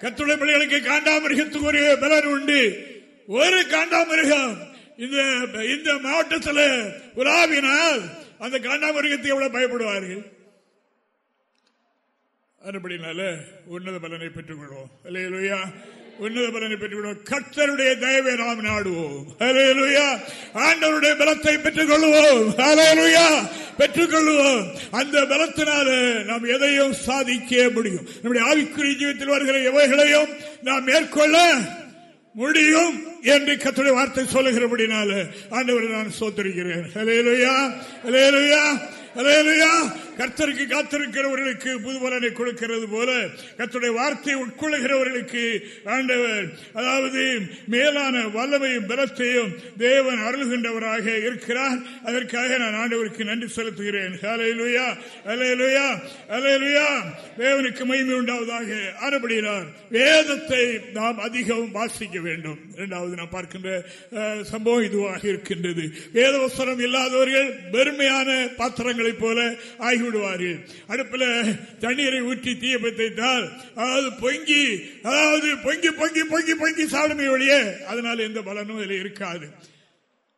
கத்துடைய பிள்ளைகளுக்கு காண்டாமிருகத்துக்கு ஒரு பலன் உண்டு. ஒரு காண்டாமிருகம் இந்த இந்த மாவட்டத்தில் உலாவினால் அந்த காண்டாமிருகத்தை எவ்வளவு பயப்படுவார்கள்? அதுபடினால உன்னத பலனை பெற்றுக் கொள்வோம் அல்லையா உன்னத பலனை பெற்றுக் கர்த்தருடைய தயவை நாம் நாடுவோம். அல்லையா ஆண்டவருடைய பலத்தை பெற்றுக் கொள்வோம் பெற்றுக் கொள்வோம் அந்த பலத்தினால நாம் எதையும் சாதிக்க முடியும். நம்முடைய ஆவிக்குரிய ஜீவத்தில் வருகிற எவைகளையும் நாம் மேற்கொள்ள முடியும் என்று கத்துடைய வார்த்தை சொல்லுகிறபடினால ஆண்டவரை நான் சோத்தரிக்கிறேன். ஹலேலுயா ஹலேலுயா ஹலேலுயா கர்த்தருக்கு காத்திருக்கிறவர்களுக்கு புதுபலனை கொடுக்கிறது போல கர்த்தருடைய வார்த்தையை உட்கொள்ளுகிறவர்களுக்கு ஆண்டவர் அதாவது மேலான வல்லமையும் பலத்தையும் தேவன் அருள்கின்றவராக இருக்கிறார். அதற்காக நான் ஆண்டவருக்கு நன்றி செலுத்துகிறேன். ஹலேலுயா ஹலேலுயா தேவனுக்கு மகிமை உண்டாவதாக ஆனபடினார் வேதத்தை நாம் அதிகம் வாசிக்க வேண்டும். இரண்டாவது நாம் பார்க்கின்ற சம்பவம் இதுவாக இருக்கின்றது. வேதவசனம் இல்லாதவர்கள் வெறுமையான பாத்திரங்களைப் போல விடுவார்கள் அடுப்பில் தண்ணீரை ஊற்றி தீய பத்தைத்தால் அதாவது பொங்கி அதாவது பொங்கி பொங்கி பொங்கி பொங்கி சாப்பிடுமே ஒழிய அதனால எந்த பலனும் அதில் இருக்காது.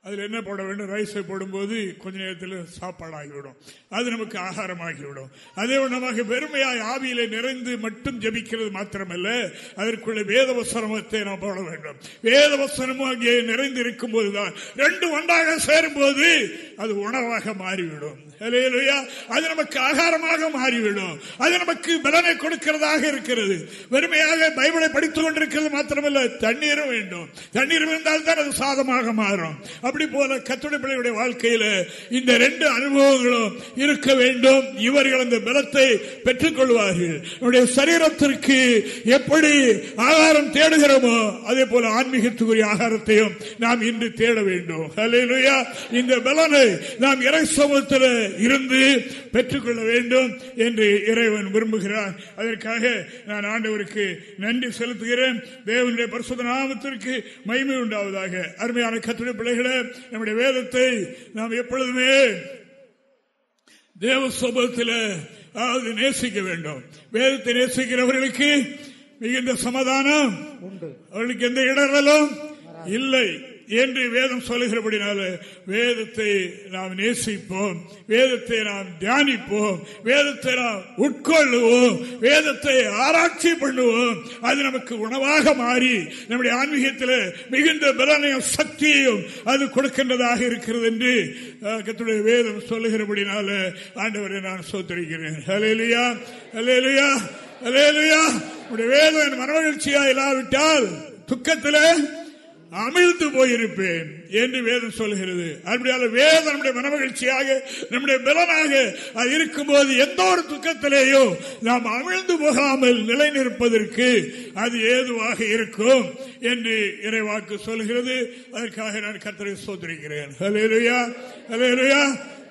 அதில் என்ன போட வேண்டும்? ரைஸை போடும்போது கொஞ்ச நேரத்தில் சாப்பாடாகிவிடும். அது நமக்கு ஆகாரமாகிவிடும். அதே நமக்கு வெறுமையாய் ஆவியில நிறைந்து மட்டும் ஜபிக்கிறது மாத்திரமல்ல அதற்குள்ள வேதவசனத்தை நாம் போட வேண்டும். வேதவசனமும் அங்கே நிறைந்து இருக்கும் போதுதான் ரெண்டு ஒன்றாக சேரும் போது அது உணவாக மாறிவிடும். அது நமக்கு ஆகாரமாக மாறிவிடும். அது நமக்கு பலனை கொடுக்கிறதாக இருக்கிறது. வெறுமையாக பைபிளை படித்துக் கொண்டிருக்கிறது மாத்திரமல்ல தண்ணீரும் வேண்டும். தண்ணீர் இருந்தால்தான் அது சாதமாக மாறும். அப்படி போல கத்துடைய பிள்ளையுடைய வாழ்க்கையில இந்த ரெண்டு அனுபவங்களும் இருக்க வேண்டும். இவர்கள் அந்த பலத்தை பெற்றுக் கொள்வார்கள் நம்முடைய சரீரத்திற்கு எப்படி ஆகாரம் தேடுகிறோமோ அதே போல ஆன்மீகத்துக்குரிய ஆகாரத்தையும் நாம் இன்று தேட வேண்டும். இந்த பலனை நாம் இறை சமூகத்தில் இருந்து பெற்றுக்கொள்ள வேண்டும் என்று இறைவன் விரும்புகிறார் அதற்காக நான் ஆண்டவருக்கு நன்றி செலுத்துகிறேன். தேவனுடைய பரிசுத்த நாமத்திற்கு மகிமை உண்டாவதாக. அருமையான கத்துடைய பிள்ளைகளை நம்முடைய வேதத்தை நாம் எப்பொழுதுமே தேவ சமூகத்தில் அதாவது நேசிக்க வேண்டும். வேதத்தை நேசிக்கிறவர்களுக்கு மிகுந்த சமாதானம். உண்டு. அவர்களுக்கு எந்த இடர்களும் இல்லை. என்று வேதம் சொல்லுகிறபடினால வேதத்தை நாம் நேசிப்போம் வேதத்தை நாம் தியானிப்போம் வேதத்தை நாம் உட்கொள்ளுவோம் வேதத்தை ஆராய்ச்சி பண்ணுவோம். அது நமக்கு உணவாக மாறி நம்முடைய ஆன்மீகத்தில் மிகுந்த பலனையும் சக்தியையும் அது கொடுக்கின்றதாக இருக்கிறது என்று கத்துடைய வேதம் சொல்லுகிறபடினால ஆண்டவரை நான் சோத்தரிக்கிறேன். ஹலேலுயா ஹலேலுயா ஹலேலுயா உடைய வேதம் என் மனமகிழ்ச்சியா இல்லாவிட்டால் துக்கத்திலே அமிழ்ந்து போயிருப்பேன் என்று வேதம் சொல்கிறது. அப்படியால வேதம் நம்முடைய மனமகிழ்ச்சியாக நம்முடைய பலனாக அது இருக்கும்போது எந்த ஒரு துக்கத்திலேயோ நாம் அமிழ்ந்து போகாமல் நிலை நிற்பதற்கு அது ஏதுவாக இருக்கும் என்று இறைவாக்கு சொல்கிறது. அதற்காக நான் கத்தரை சோதரிக்கிறேன் ஹலேலுயா ஹலேலுயா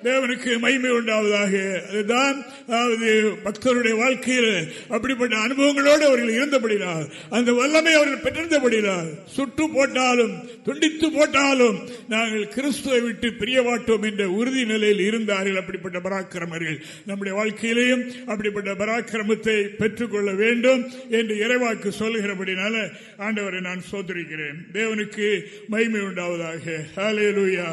தேவனுக்கு மகிமை உண்டாவதாக. அதுதான் அதாவது பக்தருடைய வாழ்க்கையில் அப்படிப்பட்ட அனுபவங்களோடு அவர்கள் இருந்தபடினார் அந்த வல்லமை அவர்கள் பெற்றிருந்தபடினார் சுட்டு போட்டாலும் துண்டித்து போட்டாலும் நாங்கள் கிறிஸ்துவை விட்டு பிரிய மாட்டோம் என்ற உறுதி நிலையில் இருந்தார்கள் அப்படிப்பட்ட பராக்கிரமர்கள். நம்முடைய வாழ்க்கையிலேயும் அப்படிப்பட்ட பராக்கிரமத்தை பெற்றுக்கொள்ள வேண்டும் என்று இறைவாக்கு சொல்லுகிறபடினால ஆண்டவரை நான் சோதரிக்கிறேன். தேவனுக்கு மகிமை உண்டாவதாக. ஹalleluya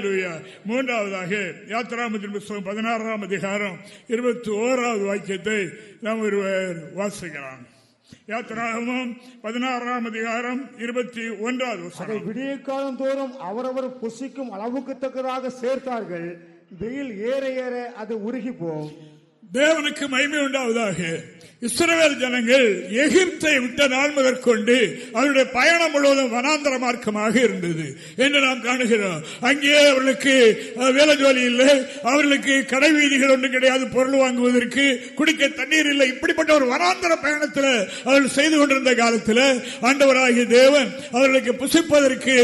லூயா மூன்றாவதாக யாத்திராமத்தின் புஸ்தகம் பதினாறாம் அதிகாரம் இருபத்தி ஓராவது வாக்கியத்தை நாம் ஒருவர் வாசிக்கலாம். யாத்திராகமும் பதினாறாம் அதிகாரம் இருபத்தி ஒன்றாவது விடிய காலம் தோறும் அவரவர் புசிக்கும் அளவுக்கு தக்கதாக சேர்த்தார்கள். வெயில் ஏற ஏற அது உருகி போம். தேவனுக்கு மகிமை உண்டாவதாக. இஸ்ரவேல் ஜனங்கள் எகிப்தை விட்ட நாள் முதற்கொண்டு அவருடைய பயணம் முழுவதும் வனாந்தர மார்க்கமாக இருந்தது என்று நாம் காணுகிறோம். அங்கே அவர்களுக்கு வேலை ஜோலி இல்லை. அவர்களுக்கு கடை வீதிகள் ஒன்றும் கிடையாது. பொருள் வாங்குவதற்கு குடிக்க தண்ணீர் இல்லை. இப்படிப்பட்ட ஒரு வனாந்தர பயணத்தில் அவர்கள் செய்து கொண்டிருந்த காலத்தில் ஆண்டவராகிய தேவன் அவர்களுக்கு புசிப்பதற்கு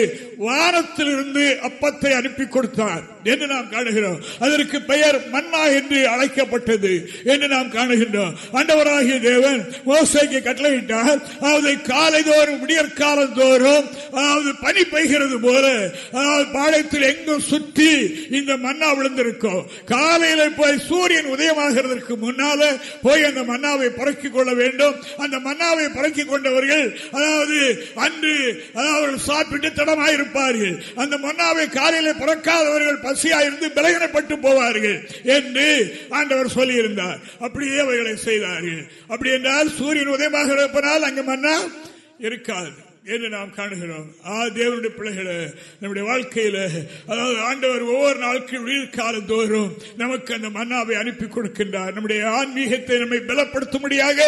வானத்திலிருந்து அப்பத்தை அனுப்பி கொடுத்தார் என்று நாம் காணுகிறோம். அதற்கு பெயர் மன்னா என்று அழைக்கப்பட்டது என்று நாம் காணுகின்றோம். ஆண்டவராகிய தேவன் மோசைக்கு கட்டளையிட்டார். அதாவது காலை தோறும் விடியற்காலம் தோறும் அதாவது பனி பெய்கிறது போல அதாவது பாளையத்தில் எங்கும் சுற்றி இந்த மன்னா விழுந்திருக்கும். காலையில போய் சூரியன் உதயமாகிறதற்கு முன்னால போய் அந்த மன்னாவை பறக்கிக் கொள்ள வேண்டும். அந்த மன்னாவை பறக்கிக் கொண்டவர்கள் அதாவது அன்று அதாவது சாப்பிட்டு திடமாயிருப்பார்கள். அந்த மன்னாவை காலையில பிறக்காதவர்கள் பசியாயிருந்து பலகீனப்பட்டு போவார்கள் என்று ஆண்டவர் சொல்லியிருந்தார். அப்படியே அவர்களை செய்தார்கள். அப்படி என்றால் சூரியன் உதயமாக இருப்பனால் அங்கு மன்னா இருக்காது என்று நாம் காணுகிறோம். ஆ தேவனுடைய பிள்ளைகளை நம்முடைய வாழ்க்கையில அதாவது ஆண்டவர் ஒவ்வொரு நாளுக்கு வீழ்காலம் தோறும் நமக்கு அந்த மன்னாவை அனுப்பி கொடுக்கின்றார். நம்முடைய ஆன்மீகத்தை நம்மை பலப்படுத்தும்படியாக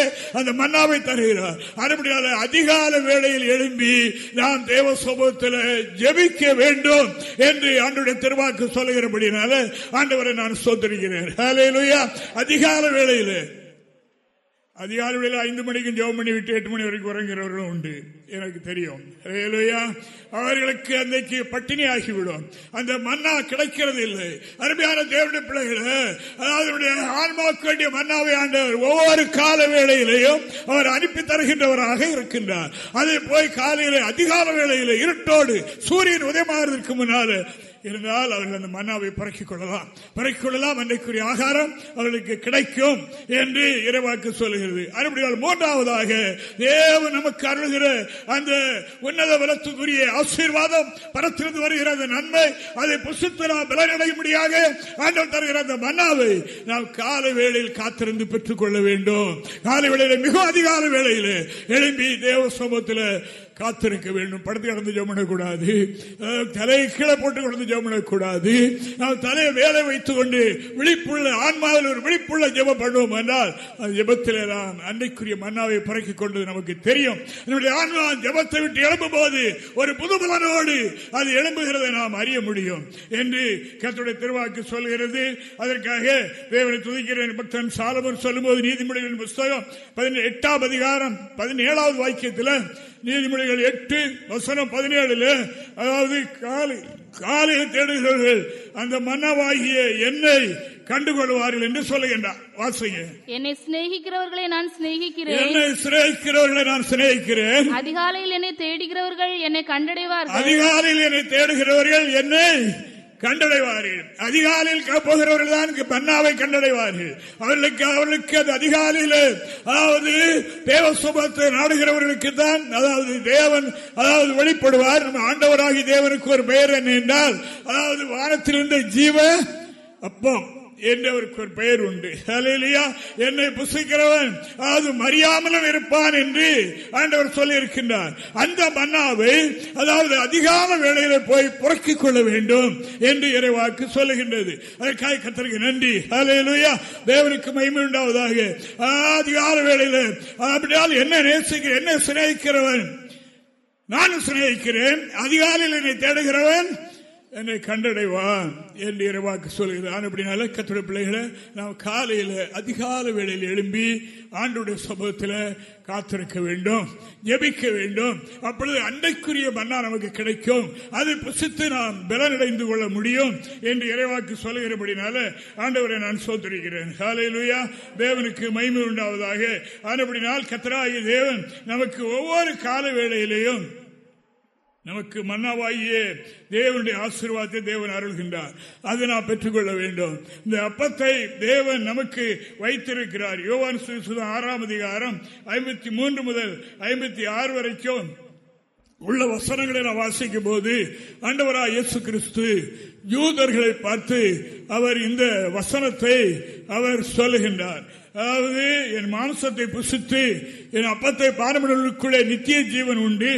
அந்த மன்னாவை தருகிறார். அதுபடியால அதிகால வேளையில் எழும்பி நாம் தேவ சமூகத்தில் ஜெபிக்க வேண்டும் என்று ஆண்டுடைய திருவாக்கு சொல்லுகிறபடினால ஆண்டவரை நான் சோதரிக்கிறேன் அதிகால வேளையில் அதிகாலையில் ஐந்து மணிக்கும் ஜெபம் பண்ணி விட்டு எட்டு மணி வரைக்கும் உறங்குகிறவர்களும் உண்டு. எனக்கு தெரியும். அவர்களுக்கு அன்றைக்கு பட்டினி ஆகிவிடும் அந்த மன்னா கிடைக்கிறது இல்லை. அருமையான தேவனுடைய பிள்ளைகளை அதாவது ஆன்மாவுக்கு வேண்டிய மன்னாவை ஆண்டவர் ஒவ்வொரு கால வேளையிலையும் அவர் அனுப்பி தருகின்றவராக இருக்கின்றார். அதை போய் காலையில அதிகால வேளையில இருட்டோடு சூரியன் உதயமாகிறதுக்கு முன்னால இருந்தால் அவர்கள் அந்த மன்னாவை பறக்கிக் கொள்ளலாம். பறக்கிக் கொள்ளலாம் அன்றைக்குரிய ஆகாரம் அவர்களுக்கு கிடைக்கும் என்று இறைவாக்கு சொல்லுகிறது. அதுபடியால் மூன்றாவதாக தேவன் நமக்கு அருள்கிற அந்த உன்னத பலத்துக்குரிய ஆசீர்வாதம் பரத்திலிருந்து வருகிற அந்த நன்மை அதை புசித்து நாம் பலனடையும்படியாக ஆண்டவர் தருகிற அந்த மன்னாவை நாம் காலை வேளையில் காத்திருந்து பெற்றுக் கொள்ள வேண்டும். காலை வேளையில மிக அதிகால வேளையில் எழும்பி தேவ சமூகத்தில் காத்திருக்க வேண்டும். படுத்து கடந்து ஜெமிடக்கூடாது தலையை கீழே போட்டு கிடந்து ஜெபமிடக்கூடாது நாம் தலையை வேலை வைத்துக் கொண்டு விழிப்புள்ள ஆன்மாவில் ஒரு விழிப்புள்ள ஜெபம் பண்ணுவோம் என்றால் அந்த ஜெபத்தில் நாம் அன்றைக்குரிய மன்னாவை பறக்கிக் கொண்டது நமக்கு தெரியும். நம்முடைய ஆன்மா ஜெபத்தை விட்டு எழும்பும் போது ஒரு புதுபலனோடு அது எழும்புகிறதை நாம் அறிய முடியும் என்று கத்துடைய திருவாக்கு சொல்கிறது. அதற்காக தேவனை துதிக்கிறேன். பக்தன் சாலமன் சொல்லும்போது நீதிமொழிகளின் புஸ்தகம் பதினெட்டாம் எட்டாம் அதிகாரம் பதினேழாவது வாக்கியத்தில் நீதிமொழிகள் எட்டு வசனம் பதினேழுல அதாவது காலை காலையில் தேடுகிறவர்கள் அந்த மன்னவாகிய என்னை கண்டுகொள்வார்கள் என்று சொல்லுகின்றார். வாசிங்க. என்னை சிநேகிக்கிறவர்களை நான் சிநேகிக்கிறேன். என்னை சிநேகிக்கிறவர்களை நான் சிநேகிக்கிறேன். அதிகாலையில் என்னை தேடுகிறவர்கள் என்னை கண்டடைவார்கள். அதிகாலையில் என்னை தேடுகிறவர்கள் என்னை கண்டடைவார்கள். அதிகாலையில் போகிறவர்கள் தான் பன்னாவை கண்டடைவார்கள். அவர்களுக்கு அவர்களுக்கு அது அதிகாலையில் அதாவது தேவ சுபத்தை நாடுகிறவர்களுக்கு தான் அதாவது தேவன் அதாவது வெளிப்படுவார். நம்ம ஆண்டவராகி தேவனுக்கு ஒரு பெயர் என்ன என்றால் அதாவது வானத்திலிருந்த ஜீவ அப்பம். என்றவருக்கு ஒரு பெயர் உண்டு? என்னை புசிக்கிறவன். அது மறியாமலும் இருப்பான் என்று ஆண்டவர் சொல்லி இருக்கின்றார் அந்த மன்னாவை அதாவது அதிகால வேளையில போய் புறக்கிக் கொள்ள வேண்டும் என்று இறைவாக்கு சொல்லுகின்றது. அதற்காக கத்தருக்கு நன்றி. அலையிலுயா தேவனுக்கு மகிமை உண்டாவதாக. அதிகால வேளையில அப்படியால் என்ன நேசிக்கிற என்ன சிநேகிக்கிறவன்? நான் சிநேகிக்கிறேன். அதிகாலையில் என்னை தேடுகிறவன் என்னை கண்டடைவான் என்று இறைவாக்கு சொல்கிறான் அப்படினால கத்துடைய பிள்ளைகளை நாம் காலையில் அதிகால வேளையில் எழும்பி ஆண்டுடைய சமூகத்தில் காத்திருக்க வேண்டும் ஜபிக்க வேண்டும். அப்பொழுது அன்றைக்குரிய மன்னா நமக்கு கிடைக்கும். அதை புசித்து நாம் பலனடைந்து கொள்ள முடியும் என்று இறைவாக்கு சொல்லுகிறபடினால ஆண்டவரை நான் சோதரிக்கிறேன் காலையிலுயா தேவனுக்கு மய்மை உண்டாவதாக. ஆனப்படினால் கத்தராகிய தேவன் நமக்கு ஒவ்வொரு கால வேளையிலையும் நமக்கு மன்னாவாகிய தேவனுடைய ஆசீர்வாதத்தை தேவன் அருள்கின்றார். அதை நாம் பெற்றுக்கொள்ள வேண்டும். இந்த அப்பத்தை தேவன் நமக்கு வைத்திருக்கிறார். யோவான் ஆறாம் அதிகாரம் ஐம்பத்தி மூன்று முதல் ஐம்பத்தி ஆறு வரைக்கும் உள்ள வசனங்களை நான் வாசிக்கும் போது அண்டவரா இயேசு கிறிஸ்து யூதர்களை பார்த்து அவர் இந்த வசனத்தை அவர் சொல்லுகின்றார். அதாவது என் மாம்சத்தை புசித்து என் அப்பத்தை பாரம்பரியங்களுக்குள்ளே நித்திய ஜீவன் உண்டு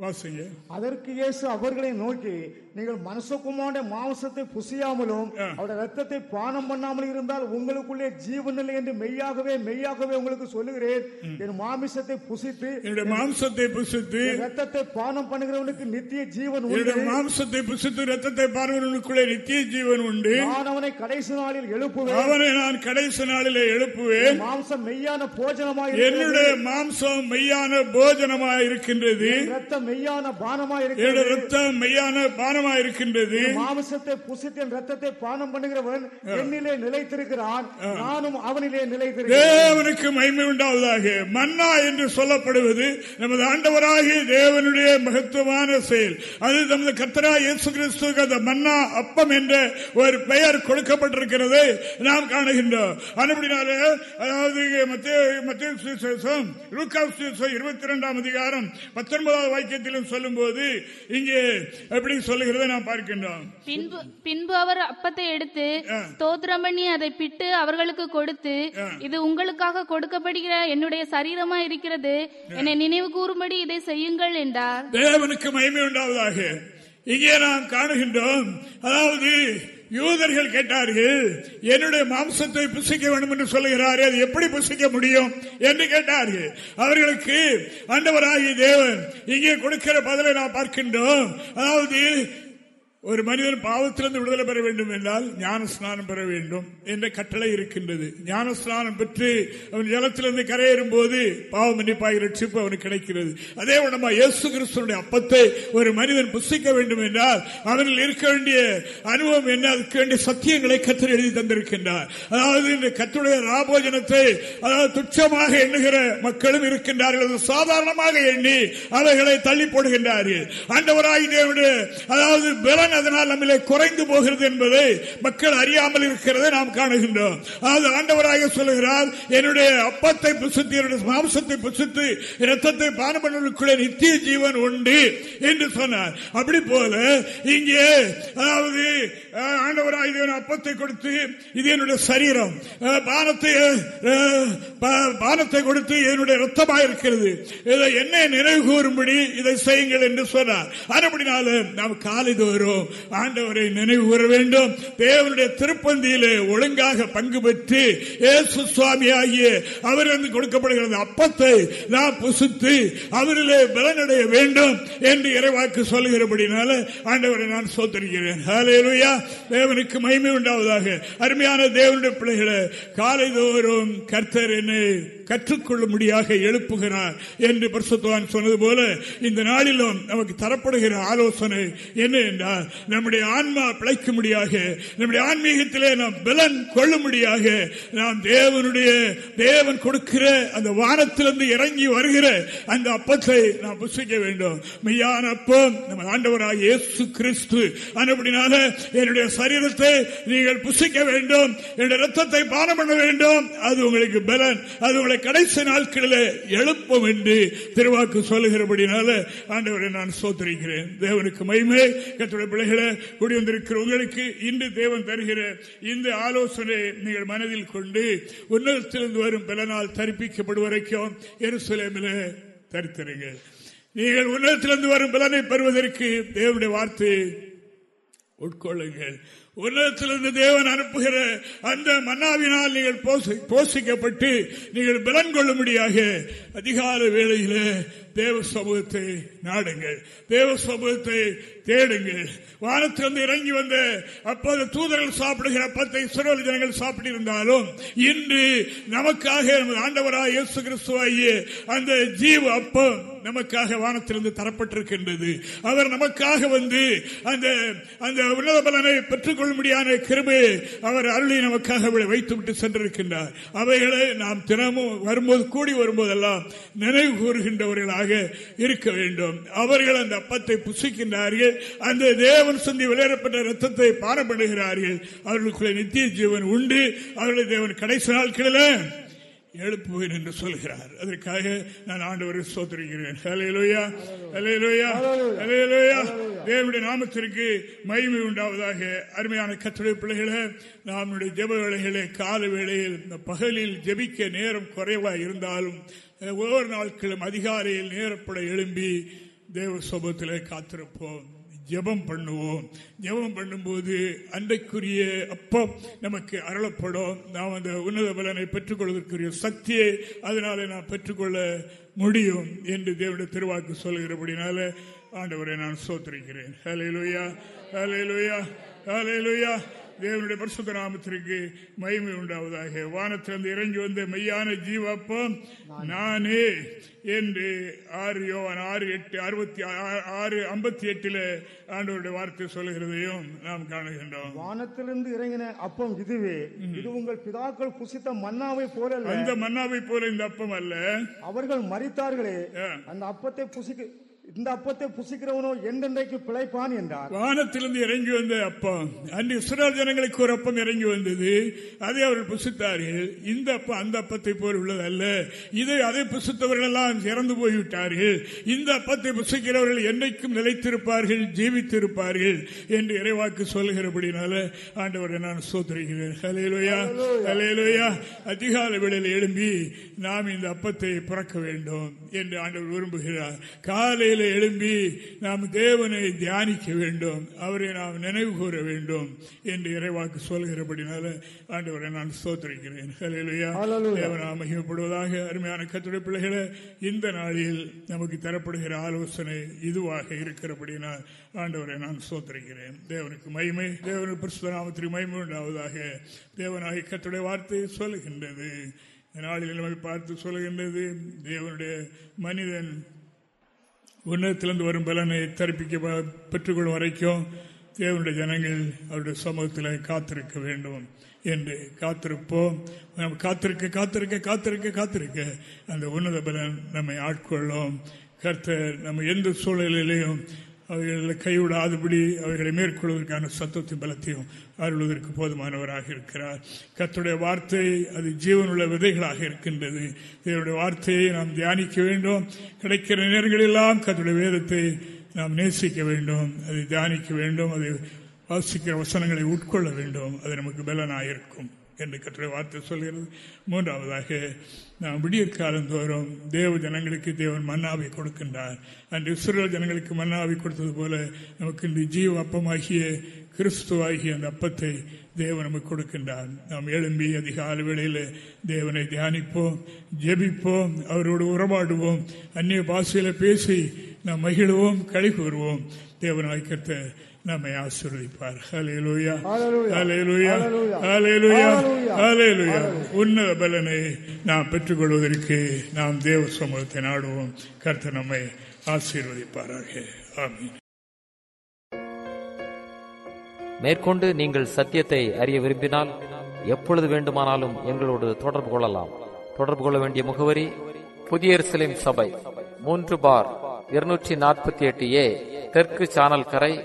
வாசிங்க. அதற்கு இயேசு அவர்களை நோக்கி நீங்கள் மனசுக்குமாருடைய மாംசத்தை புசியாமலும் அவருடைய ரத்தத்தை பானம் பண்ணாமல் இருந்தால் உங்களுக்குள்ளே ஜீவன் இல்லை என்று மெய்யாகவே மெய்யாகவே உங்களுக்கு சொல்லுகிறேன். என் மாமிசத்தை புசித்து என்னுடைய மாம்சத்தை புசித்து ரத்தத்தை பானம் பண்ணுகிறவனுக்கு நித்திய ஜீவன் உண்டு. மாம்சத்தை புசித்து ரத்தத்தை பாருவனுக்குள்ளே நித்திய ஜீவன் உண்டு. நான் அவனை கடைசி நாளில் எழுப்புவேன். அவனை நான் கடைசி நாளில் எழுப்புவேன். மாம்சம் மெய்யான போஜனமாக என்னுடைய மாம்சம் மெய்யான போஜனமாக இருக்கின்றது. ரத்தம் மெய்யான பானமாக இருக்கிறது. ரத்தம் மெய்யான பானமாக இருக்கின்றது மாமிசத்தை புசித்து ரத்தத்தை பானம் பண்ணுகிறவன் என்னிலே நிலைத்திருக்கிறான். நானும் அவனிலே நிலைத்திருக்கிறேன். தேவனுக்கு மகிமை உண்டாவதாக. மன்னா என்று சொல்லப்படுவது நமது ஆண்டவராகிய தேவனுடைய மகத்துவமான செயல். அது நமது கத்தரா இயேசு கிறிஸ்துக்கு அந்த மன்னா அப்பம் என்ற ஒரு பெயர் கொடுக்கப்பட்டிருக்கிறது. நாம் காணுகின்றோம். அப்படினாலே அதாவது மத்திய இருபத்தி இரண்டாம் அதிகாரம் பத்தொன்பதாவது வாக்கியத்திலும் சொல்லும் போது இங்கே எப்படி சொல்லுகிறத நாம் பார்க்கின்றோம். பின்பு பின்பு அவர் அப்பத்தை எடுத்து ஸ்தோத்திரம் பண்ணி அதை பிட்டு அவர்களுக்கு கொடுத்து இது உங்களுக்காக கொடுக்கப்படுகிற என்னுடைய சரீரமா இருக்கிறது. என்னை நினைவு கூறும்படி இதை செய்யுங்கள் என்றார். தேவனுக்கு மகிமை உண்டாவதாக. இங்கே நாம் காணுகின்றோம் அதாவது யூதர்கள் கேட்டார்கள் என்னுடைய மாம்சத்தை புசிக்க வேண்டும் என்று சொல்லுகிறாரே அது எப்படி புசிக்க முடியும்? என்று கேட்டார்கள். அவர்களுக்கு அண்டவராகிய தேவன் இங்கே கொடுக்கிற பதிலை நாம் பார்க்கின்றோம். அதாவது ஒரு மனிதன் பாவத்திலிருந்து விடுதலை பெற வேண்டும் என்றால் ஞான ஸ்நானம் பெற வேண்டும் என்ற கட்டளை இருக்கின்றது. ஞான ஸ்நானம் பெற்று அவன் ஜலத்திலிருந்து கரையேறும் போது பாவம் மன்னிப்பாக ரட்சிப்பு அவனுக்கு கிடைக்கிறது. அதே நம்ம இயேசு கிறிஸ்தனுடைய அப்பத்தை ஒரு மனிதன் புசிக்க வேண்டும் என்றால் அவனில் இருக்க வேண்டிய அனுபவம் என்ன? அதுக்கு வேண்டிய சத்தியங்களை கத்தர் எழுதி தந்திருக்கின்றார். அதாவது இந்த கத்துடைய ராபோஜனத்தை அதாவது துச்சமாக எண்ணுகிற மக்களும் இருக்கின்றார்கள். சாதாரணமாக எண்ணி அவைகளை தள்ளி போடுகின்றார்கள். ஆண்டவராகி அதாவது பலன் தான் அதனால் நம்மளே குறைந்து போகிறது என்பதை மக்கள் அறியாமல் இருக்கிறதை நாம் காணுகின்றோம். அது ஆண்டவராக சொல்லுகிறார் என்னுடைய அப்பத்தை புசித்து என்னுடைய மாம்சத்தை புசித்து ரத்தத்தை பானபண்ணுக்குள்ளே நித்திய ஜீவன் உண்டு என்று சொன்னார். அப்படி போல இங்கே அதாவது ஆண்டவராக அப்பத்தை கொடுத்து இது என்னுடைய சரீரம். பானத்தை பானத்தை கொடுத்து என்னுடைய ரத்தமாக இருக்கிறது. இதை என்ன நினைவு கூறும்படி இதை செய்யுங்கள் என்று சொன்னார். அதுபடினாலும் நாம் காலை தோறும் ஆண்டவரை நினைவு கூற வேண்டும். தேவனுடைய திருப்பந்தியிலே ஒழுங்காக பங்கு பெற்று ஏசு சுவாமி ஆகிய அவரிலிருந்து கொடுக்கப்படுகிறது அப்பத்தை நாம் புசித்து அவரிலே பலனடைய வேண்டும் என்று இறைவாக்கு சொல்லுகிறபடினால ஆண்டவரை நான் சோத்தரிக்கிறேன். தேவனுக்கு மகிமை உண்டாவதாக. அருமையான தேவனுடைய பிள்ளைகளை காலை தோறும் கர்த்தர் என்னை கற்றுக்கொள்ளும்படியாக எழுப்புகிறார் என்று பரிசுத்தவான் சொன்னது போல இந்த நாளிலும் நமக்கு தரப்படுகிற ஆலோசனை என்ன என்றால் நம்முடைய ஆன்மா பிழைக்கும்படியாக நம்முடைய ஆன்மீகத்திலே நாம் பலன் கொள்ளும்படியாக நாம் தேவனுடைய தேவன் கொடுக்கிற அந்த வானத்திலிருந்து இறங்கி வருகிற அந்த அப்பத்தை நாம் புசிக்க வேண்டும். மெய்யான அப்பம் நம்ம ஆண்டவராக இயேசு கிறிஸ்து. அப்படினால என்னுடைய சரீரத்தை நீங்கள் புசிக்க வேண்டும். என்னுடைய ரத்தத்தை பானம் பண்ண வேண்டும். அது உங்களுக்கு பலன். அது உங்களை கடைசி நாட்களில் எழுப்பம் என்று திருவாக்கு சொல்லுகிறபடினால ஆண்டவரை நான் சோத்தரிக்கிறேன். தேவனுக்கு மகிமை. கத்துடைய பிள்ளைகளை கூடி வந்திருக்கிற உங்களுக்கு இன்று தேவன் தருகிற இந்த ஆலோசனை நீங்கள் மனதில் கொண்டு உன்னதத்திலிருந்து வரும் பலனால் தரிப்பிக்கப்படும் வரைக்கும் எருசலேமில் தரித்திருங்கள் நீங்கள் உன்னதத்திலிருந்து வரும் பலனை பெறுவதற்கு தேவனுடைய வார்த்தை உட்கொள்ளுங்கள். உலகத்திலிருந்து தேவன் அனுப்புகிற அந்த மன்னாவினால் நீங்கள் போஷிக்கப்பட்டு நீங்கள் பலன் கொள்ளும்படியாக அதிகால வேளையிலே தேவ சமூகத்தை நாடுங்கள். தேவ சமூகத்தை தேடுங்கள் வானத்திலிருந்து இறங்கி வந்த அப்போது தூதர்கள் சாப்பிடுகிற அப்பத்தை சிறுவல் ஜனங்கள் சாப்பிட்டிருந்தாலும் இன்று நமக்காக ஆண்டவராக இயேசு கிறிஸ்துவாகிய அந்த ஜீவ அப்பம் நமக்காக வானத்திலிருந்து தரப்பட்டிருக்கின்றது. அவர் நமக்காக வந்து அந்த அந்த உன்னத பலனை பெற்றுக் முடியாத கிருபை அவர் அருளை நமக்காக வைத்து விட்டு சென்றிருக்கின்றார். அவைகளை நாம் தினமும் வரும்போது கூடி வரும்போதெல்லாம் நினைவு கூறுகின்றவர்களாக இருக்க வேண்டும். அவர்கள் அந்த அப்பத்தை புசிக்கின்றார்கள். அந்த தேவன் சொந்தி விளையாடப்பட்ட ரத்தத்தை பாரப்படுகிறார்கள். அவர்களுக்குள்ள நித்திய ஜீவன் உண்டு. அவர்களை தேவன் கடைசி நாட்களில் எழுப்புவேன் என்று சொல்கிறார். அதற்காக நான் ஆண்டவரை சோதரிக்கிறேன் தேவனுடைய நாமத்திற்கு மகிமை உண்டாவதாக அருமையான கத்துடைய பிள்ளைகளை நம்முடைய ஜெப வேலைகளை கால வேளையில் இந்த பகலில் ஜெபிக்க நேரம் குறைவாக இருந்தாலும் ஒவ்வொரு நாட்களும் அதிகாலையில் நேரப்பட எழும்பி தேவ சோபத்திலே காத்திருப்போம். ஜெபம் பண்ணுவோம். ஜெபம் பண்ணும்போது அன்றைக்குரிய அப்போ நமக்கு அருளப்படும். நாம் அந்த உன்னத பலனை பெற்றுக்கொள்வதற்குரிய சக்தியை அதனால நான் பெற்றுக்கொள்ள முடியும் என்று தேவனுடைய திருவாக்கு சொல்கிறபடினால ஆண்டவரை நான் சோத்திருக்கிறேன். ஹலே லுயா ஹலே லுயா ஹலே லுயா தேவனுடைய பரிசுத்த நாமத்திற்கு மகிமை உண்டாவதாக. வானத்திலிருந்து இறங்கி வந்த மெய்யான ஜீவப்பம் நானே என்று ஆறு யோவான் ஆறு எட்டு அறுபத்தி ஆறு ஐம்பத்தி எட்டுல ஆண்டவருடைய வார்த்தை சொல்லுகிறதையும் நாம் காணுகின்றோம். வானத்திலிருந்து இறங்கின அப்பம் இதுவே. இது உங்கள் பிதாக்கள் புசித்த மன்னாவை போல அந்த மன்னாவை போல இந்த அப்பம் அல்ல. அவர்கள் மறித்தார்களே அந்த அப்பத்தை புசிக்க இந்த அப்பத்தை புசிக்கிறவனோ எந்தெந்தைக்கு பிழைப்பான் என்றார். வானத்திலிருந்து இறங்கி வந்த அப்பம் அன்று இஸ்ரேல் ஜனங்களுக்கு ஒரு அப்பம் இறங்கி வந்தது. அதை அவர்கள் புசித்தார்கள். இந்த அப்பம் அந்த அப்பத்தை போல் உள்ளது அல்ல இதை அதை புசித்தவர்கள் எல்லாம் இறந்து போய்விட்டார்கள். இந்த அப்பத்தை புசிக்கிறவர்கள் என்றைக்கும் நிலைத்திருப்பார்கள் ஜீவித்திருப்பார்கள் என்று இறைவாக்கு சொல்லுகிறபடினால ஆண்டவரை நான் சோதரிகிறேன் ஹலேலுயா ஹலேலுயா அதிகால வேளையில் எழும்பி நாம் இந்த அப்பத்தை புறக்க வேண்டும் என்று ஆண்டவர் விரும்புகிறார். காலையில் காலையில் எழும்பி நாம் தேவனை தியானிக்க வேண்டும் அவரை நாம் நினைவு கூற வேண்டும் என்று இறைவாக்கு சொல்கிறபடினால ஆண்டவரை நான் சோத்தரிக்கிறேன் தேவனா மகிமைப்படுவதாக அருமையான கத்துடைய பிள்ளைகளை இந்த நாளில் நமக்கு தரப்படுகிற ஆலோசனை இதுவாக இருக்கிறபடினால் ஆண்டவரை நான் சோத்தரிக்கிறேன் தேவனுக்கு மகிமை தேவனுக்கு பிரசுநாமத்திற்கு மகிமை உண்டாவதாக தேவனாகி கத்துடைய வார்த்தை சொல்லுகின்றது. நாளில் நம்மை பார்த்து சொல்லுகின்றது தேவனுடைய மனிதன் உன்னதத்திலிருந்து வரும் பலனை தரிப்பிக்க பெற்றுக்கொள்ளும் வரைக்கும் தேவனுடைய ஜனங்கள் அவருடைய சமூகத்தில் காத்திருக்க வேண்டும் என்று காத்திருப்போம். நம்ம காத்திருக்க காத்திருக்க காத்திருக்க காத்திருக்க அந்த உன்னத பலன் நம்மை ஆட்கொள்ளும். கர்த்தர் நம்ம எந்த சூழலிலையும் அவைகளை கைவிடாதபடி அவைகளை மேற்கொள்வதற்கான சத்தத்தின் பலத்தையும் அருள்வதற்கு போதுமானவராக இருக்கிறார். கத்துடைய வார்த்தை அது ஜீவனுள்ள விதைகளாக இருக்கின்றது. இதனுடைய வார்த்தையை நாம் தியானிக்க வேண்டும். கிடைக்கிற நேரங்களெல்லாம் கத்துடைய வேதத்தை நாம் நேசிக்க வேண்டும். அதை தியானிக்க வேண்டும். அதை வாசிக்கிற வசனங்களை உட்கொள்ள வேண்டும். அது நமக்கு பலனாயிருக்கும். என்று கற்றுடைய வார்த்தை சொல்கிறது. மூன்றாவதாக நாம் விடியற் காலந்தோறும் தேவ ஜனங்களுக்கு தேவன் மன்னாவை கொடுக்கின்றார். அன்று இஸ்ரேல் ஜனங்களுக்கு மன்னாவை கொடுத்தது போல நமக்கு இந்த ஜீவ அப்பமாகிய கிறிஸ்துவாகிய அந்த அப்பத்தை தேவன் நமக்கு கொடுக்கின்றார். நாம் எழும்பி அதிகால வேளையில் தேவனை தியானிப்போம் ஜெபிப்போம் அவரோடு உறவாடுவோம் அந்நிய பாஷையில் பேசி நாம் மகிழ்வோம் கழி கூறுவோம் தேவனாய்க்கத்தை நம்மை ஆசீர்வதிப்பார். ஹalleluya. Hallelujah. ஹalleluya. Hallelujah. ஹalleluya. Hallelujah. ஹalleluya. உன்னத பலனை நாம் பெற்றுக்கொள்வதற்கு நாம் தேவ சமூகத்தை நாடுவோம். கர்த்தர் நம்மை ஆசீர்வதிப்பாராக. ஆமென். மேற்கொண்டு நீங்கள் சத்தியத்தை அறிய விரும்பினால் எப்பொழுது வேண்டுமானாலும் எங்களோடு தொடர்பு கொள்ளலாம். தொடர்பு கொள்ள வேண்டிய முகவரி புதிய எருசலேம் சபை மூன்று பார் இருநூற்றி நாற்பத்தி எட்டு ஏ தெற்கு சானல் கரை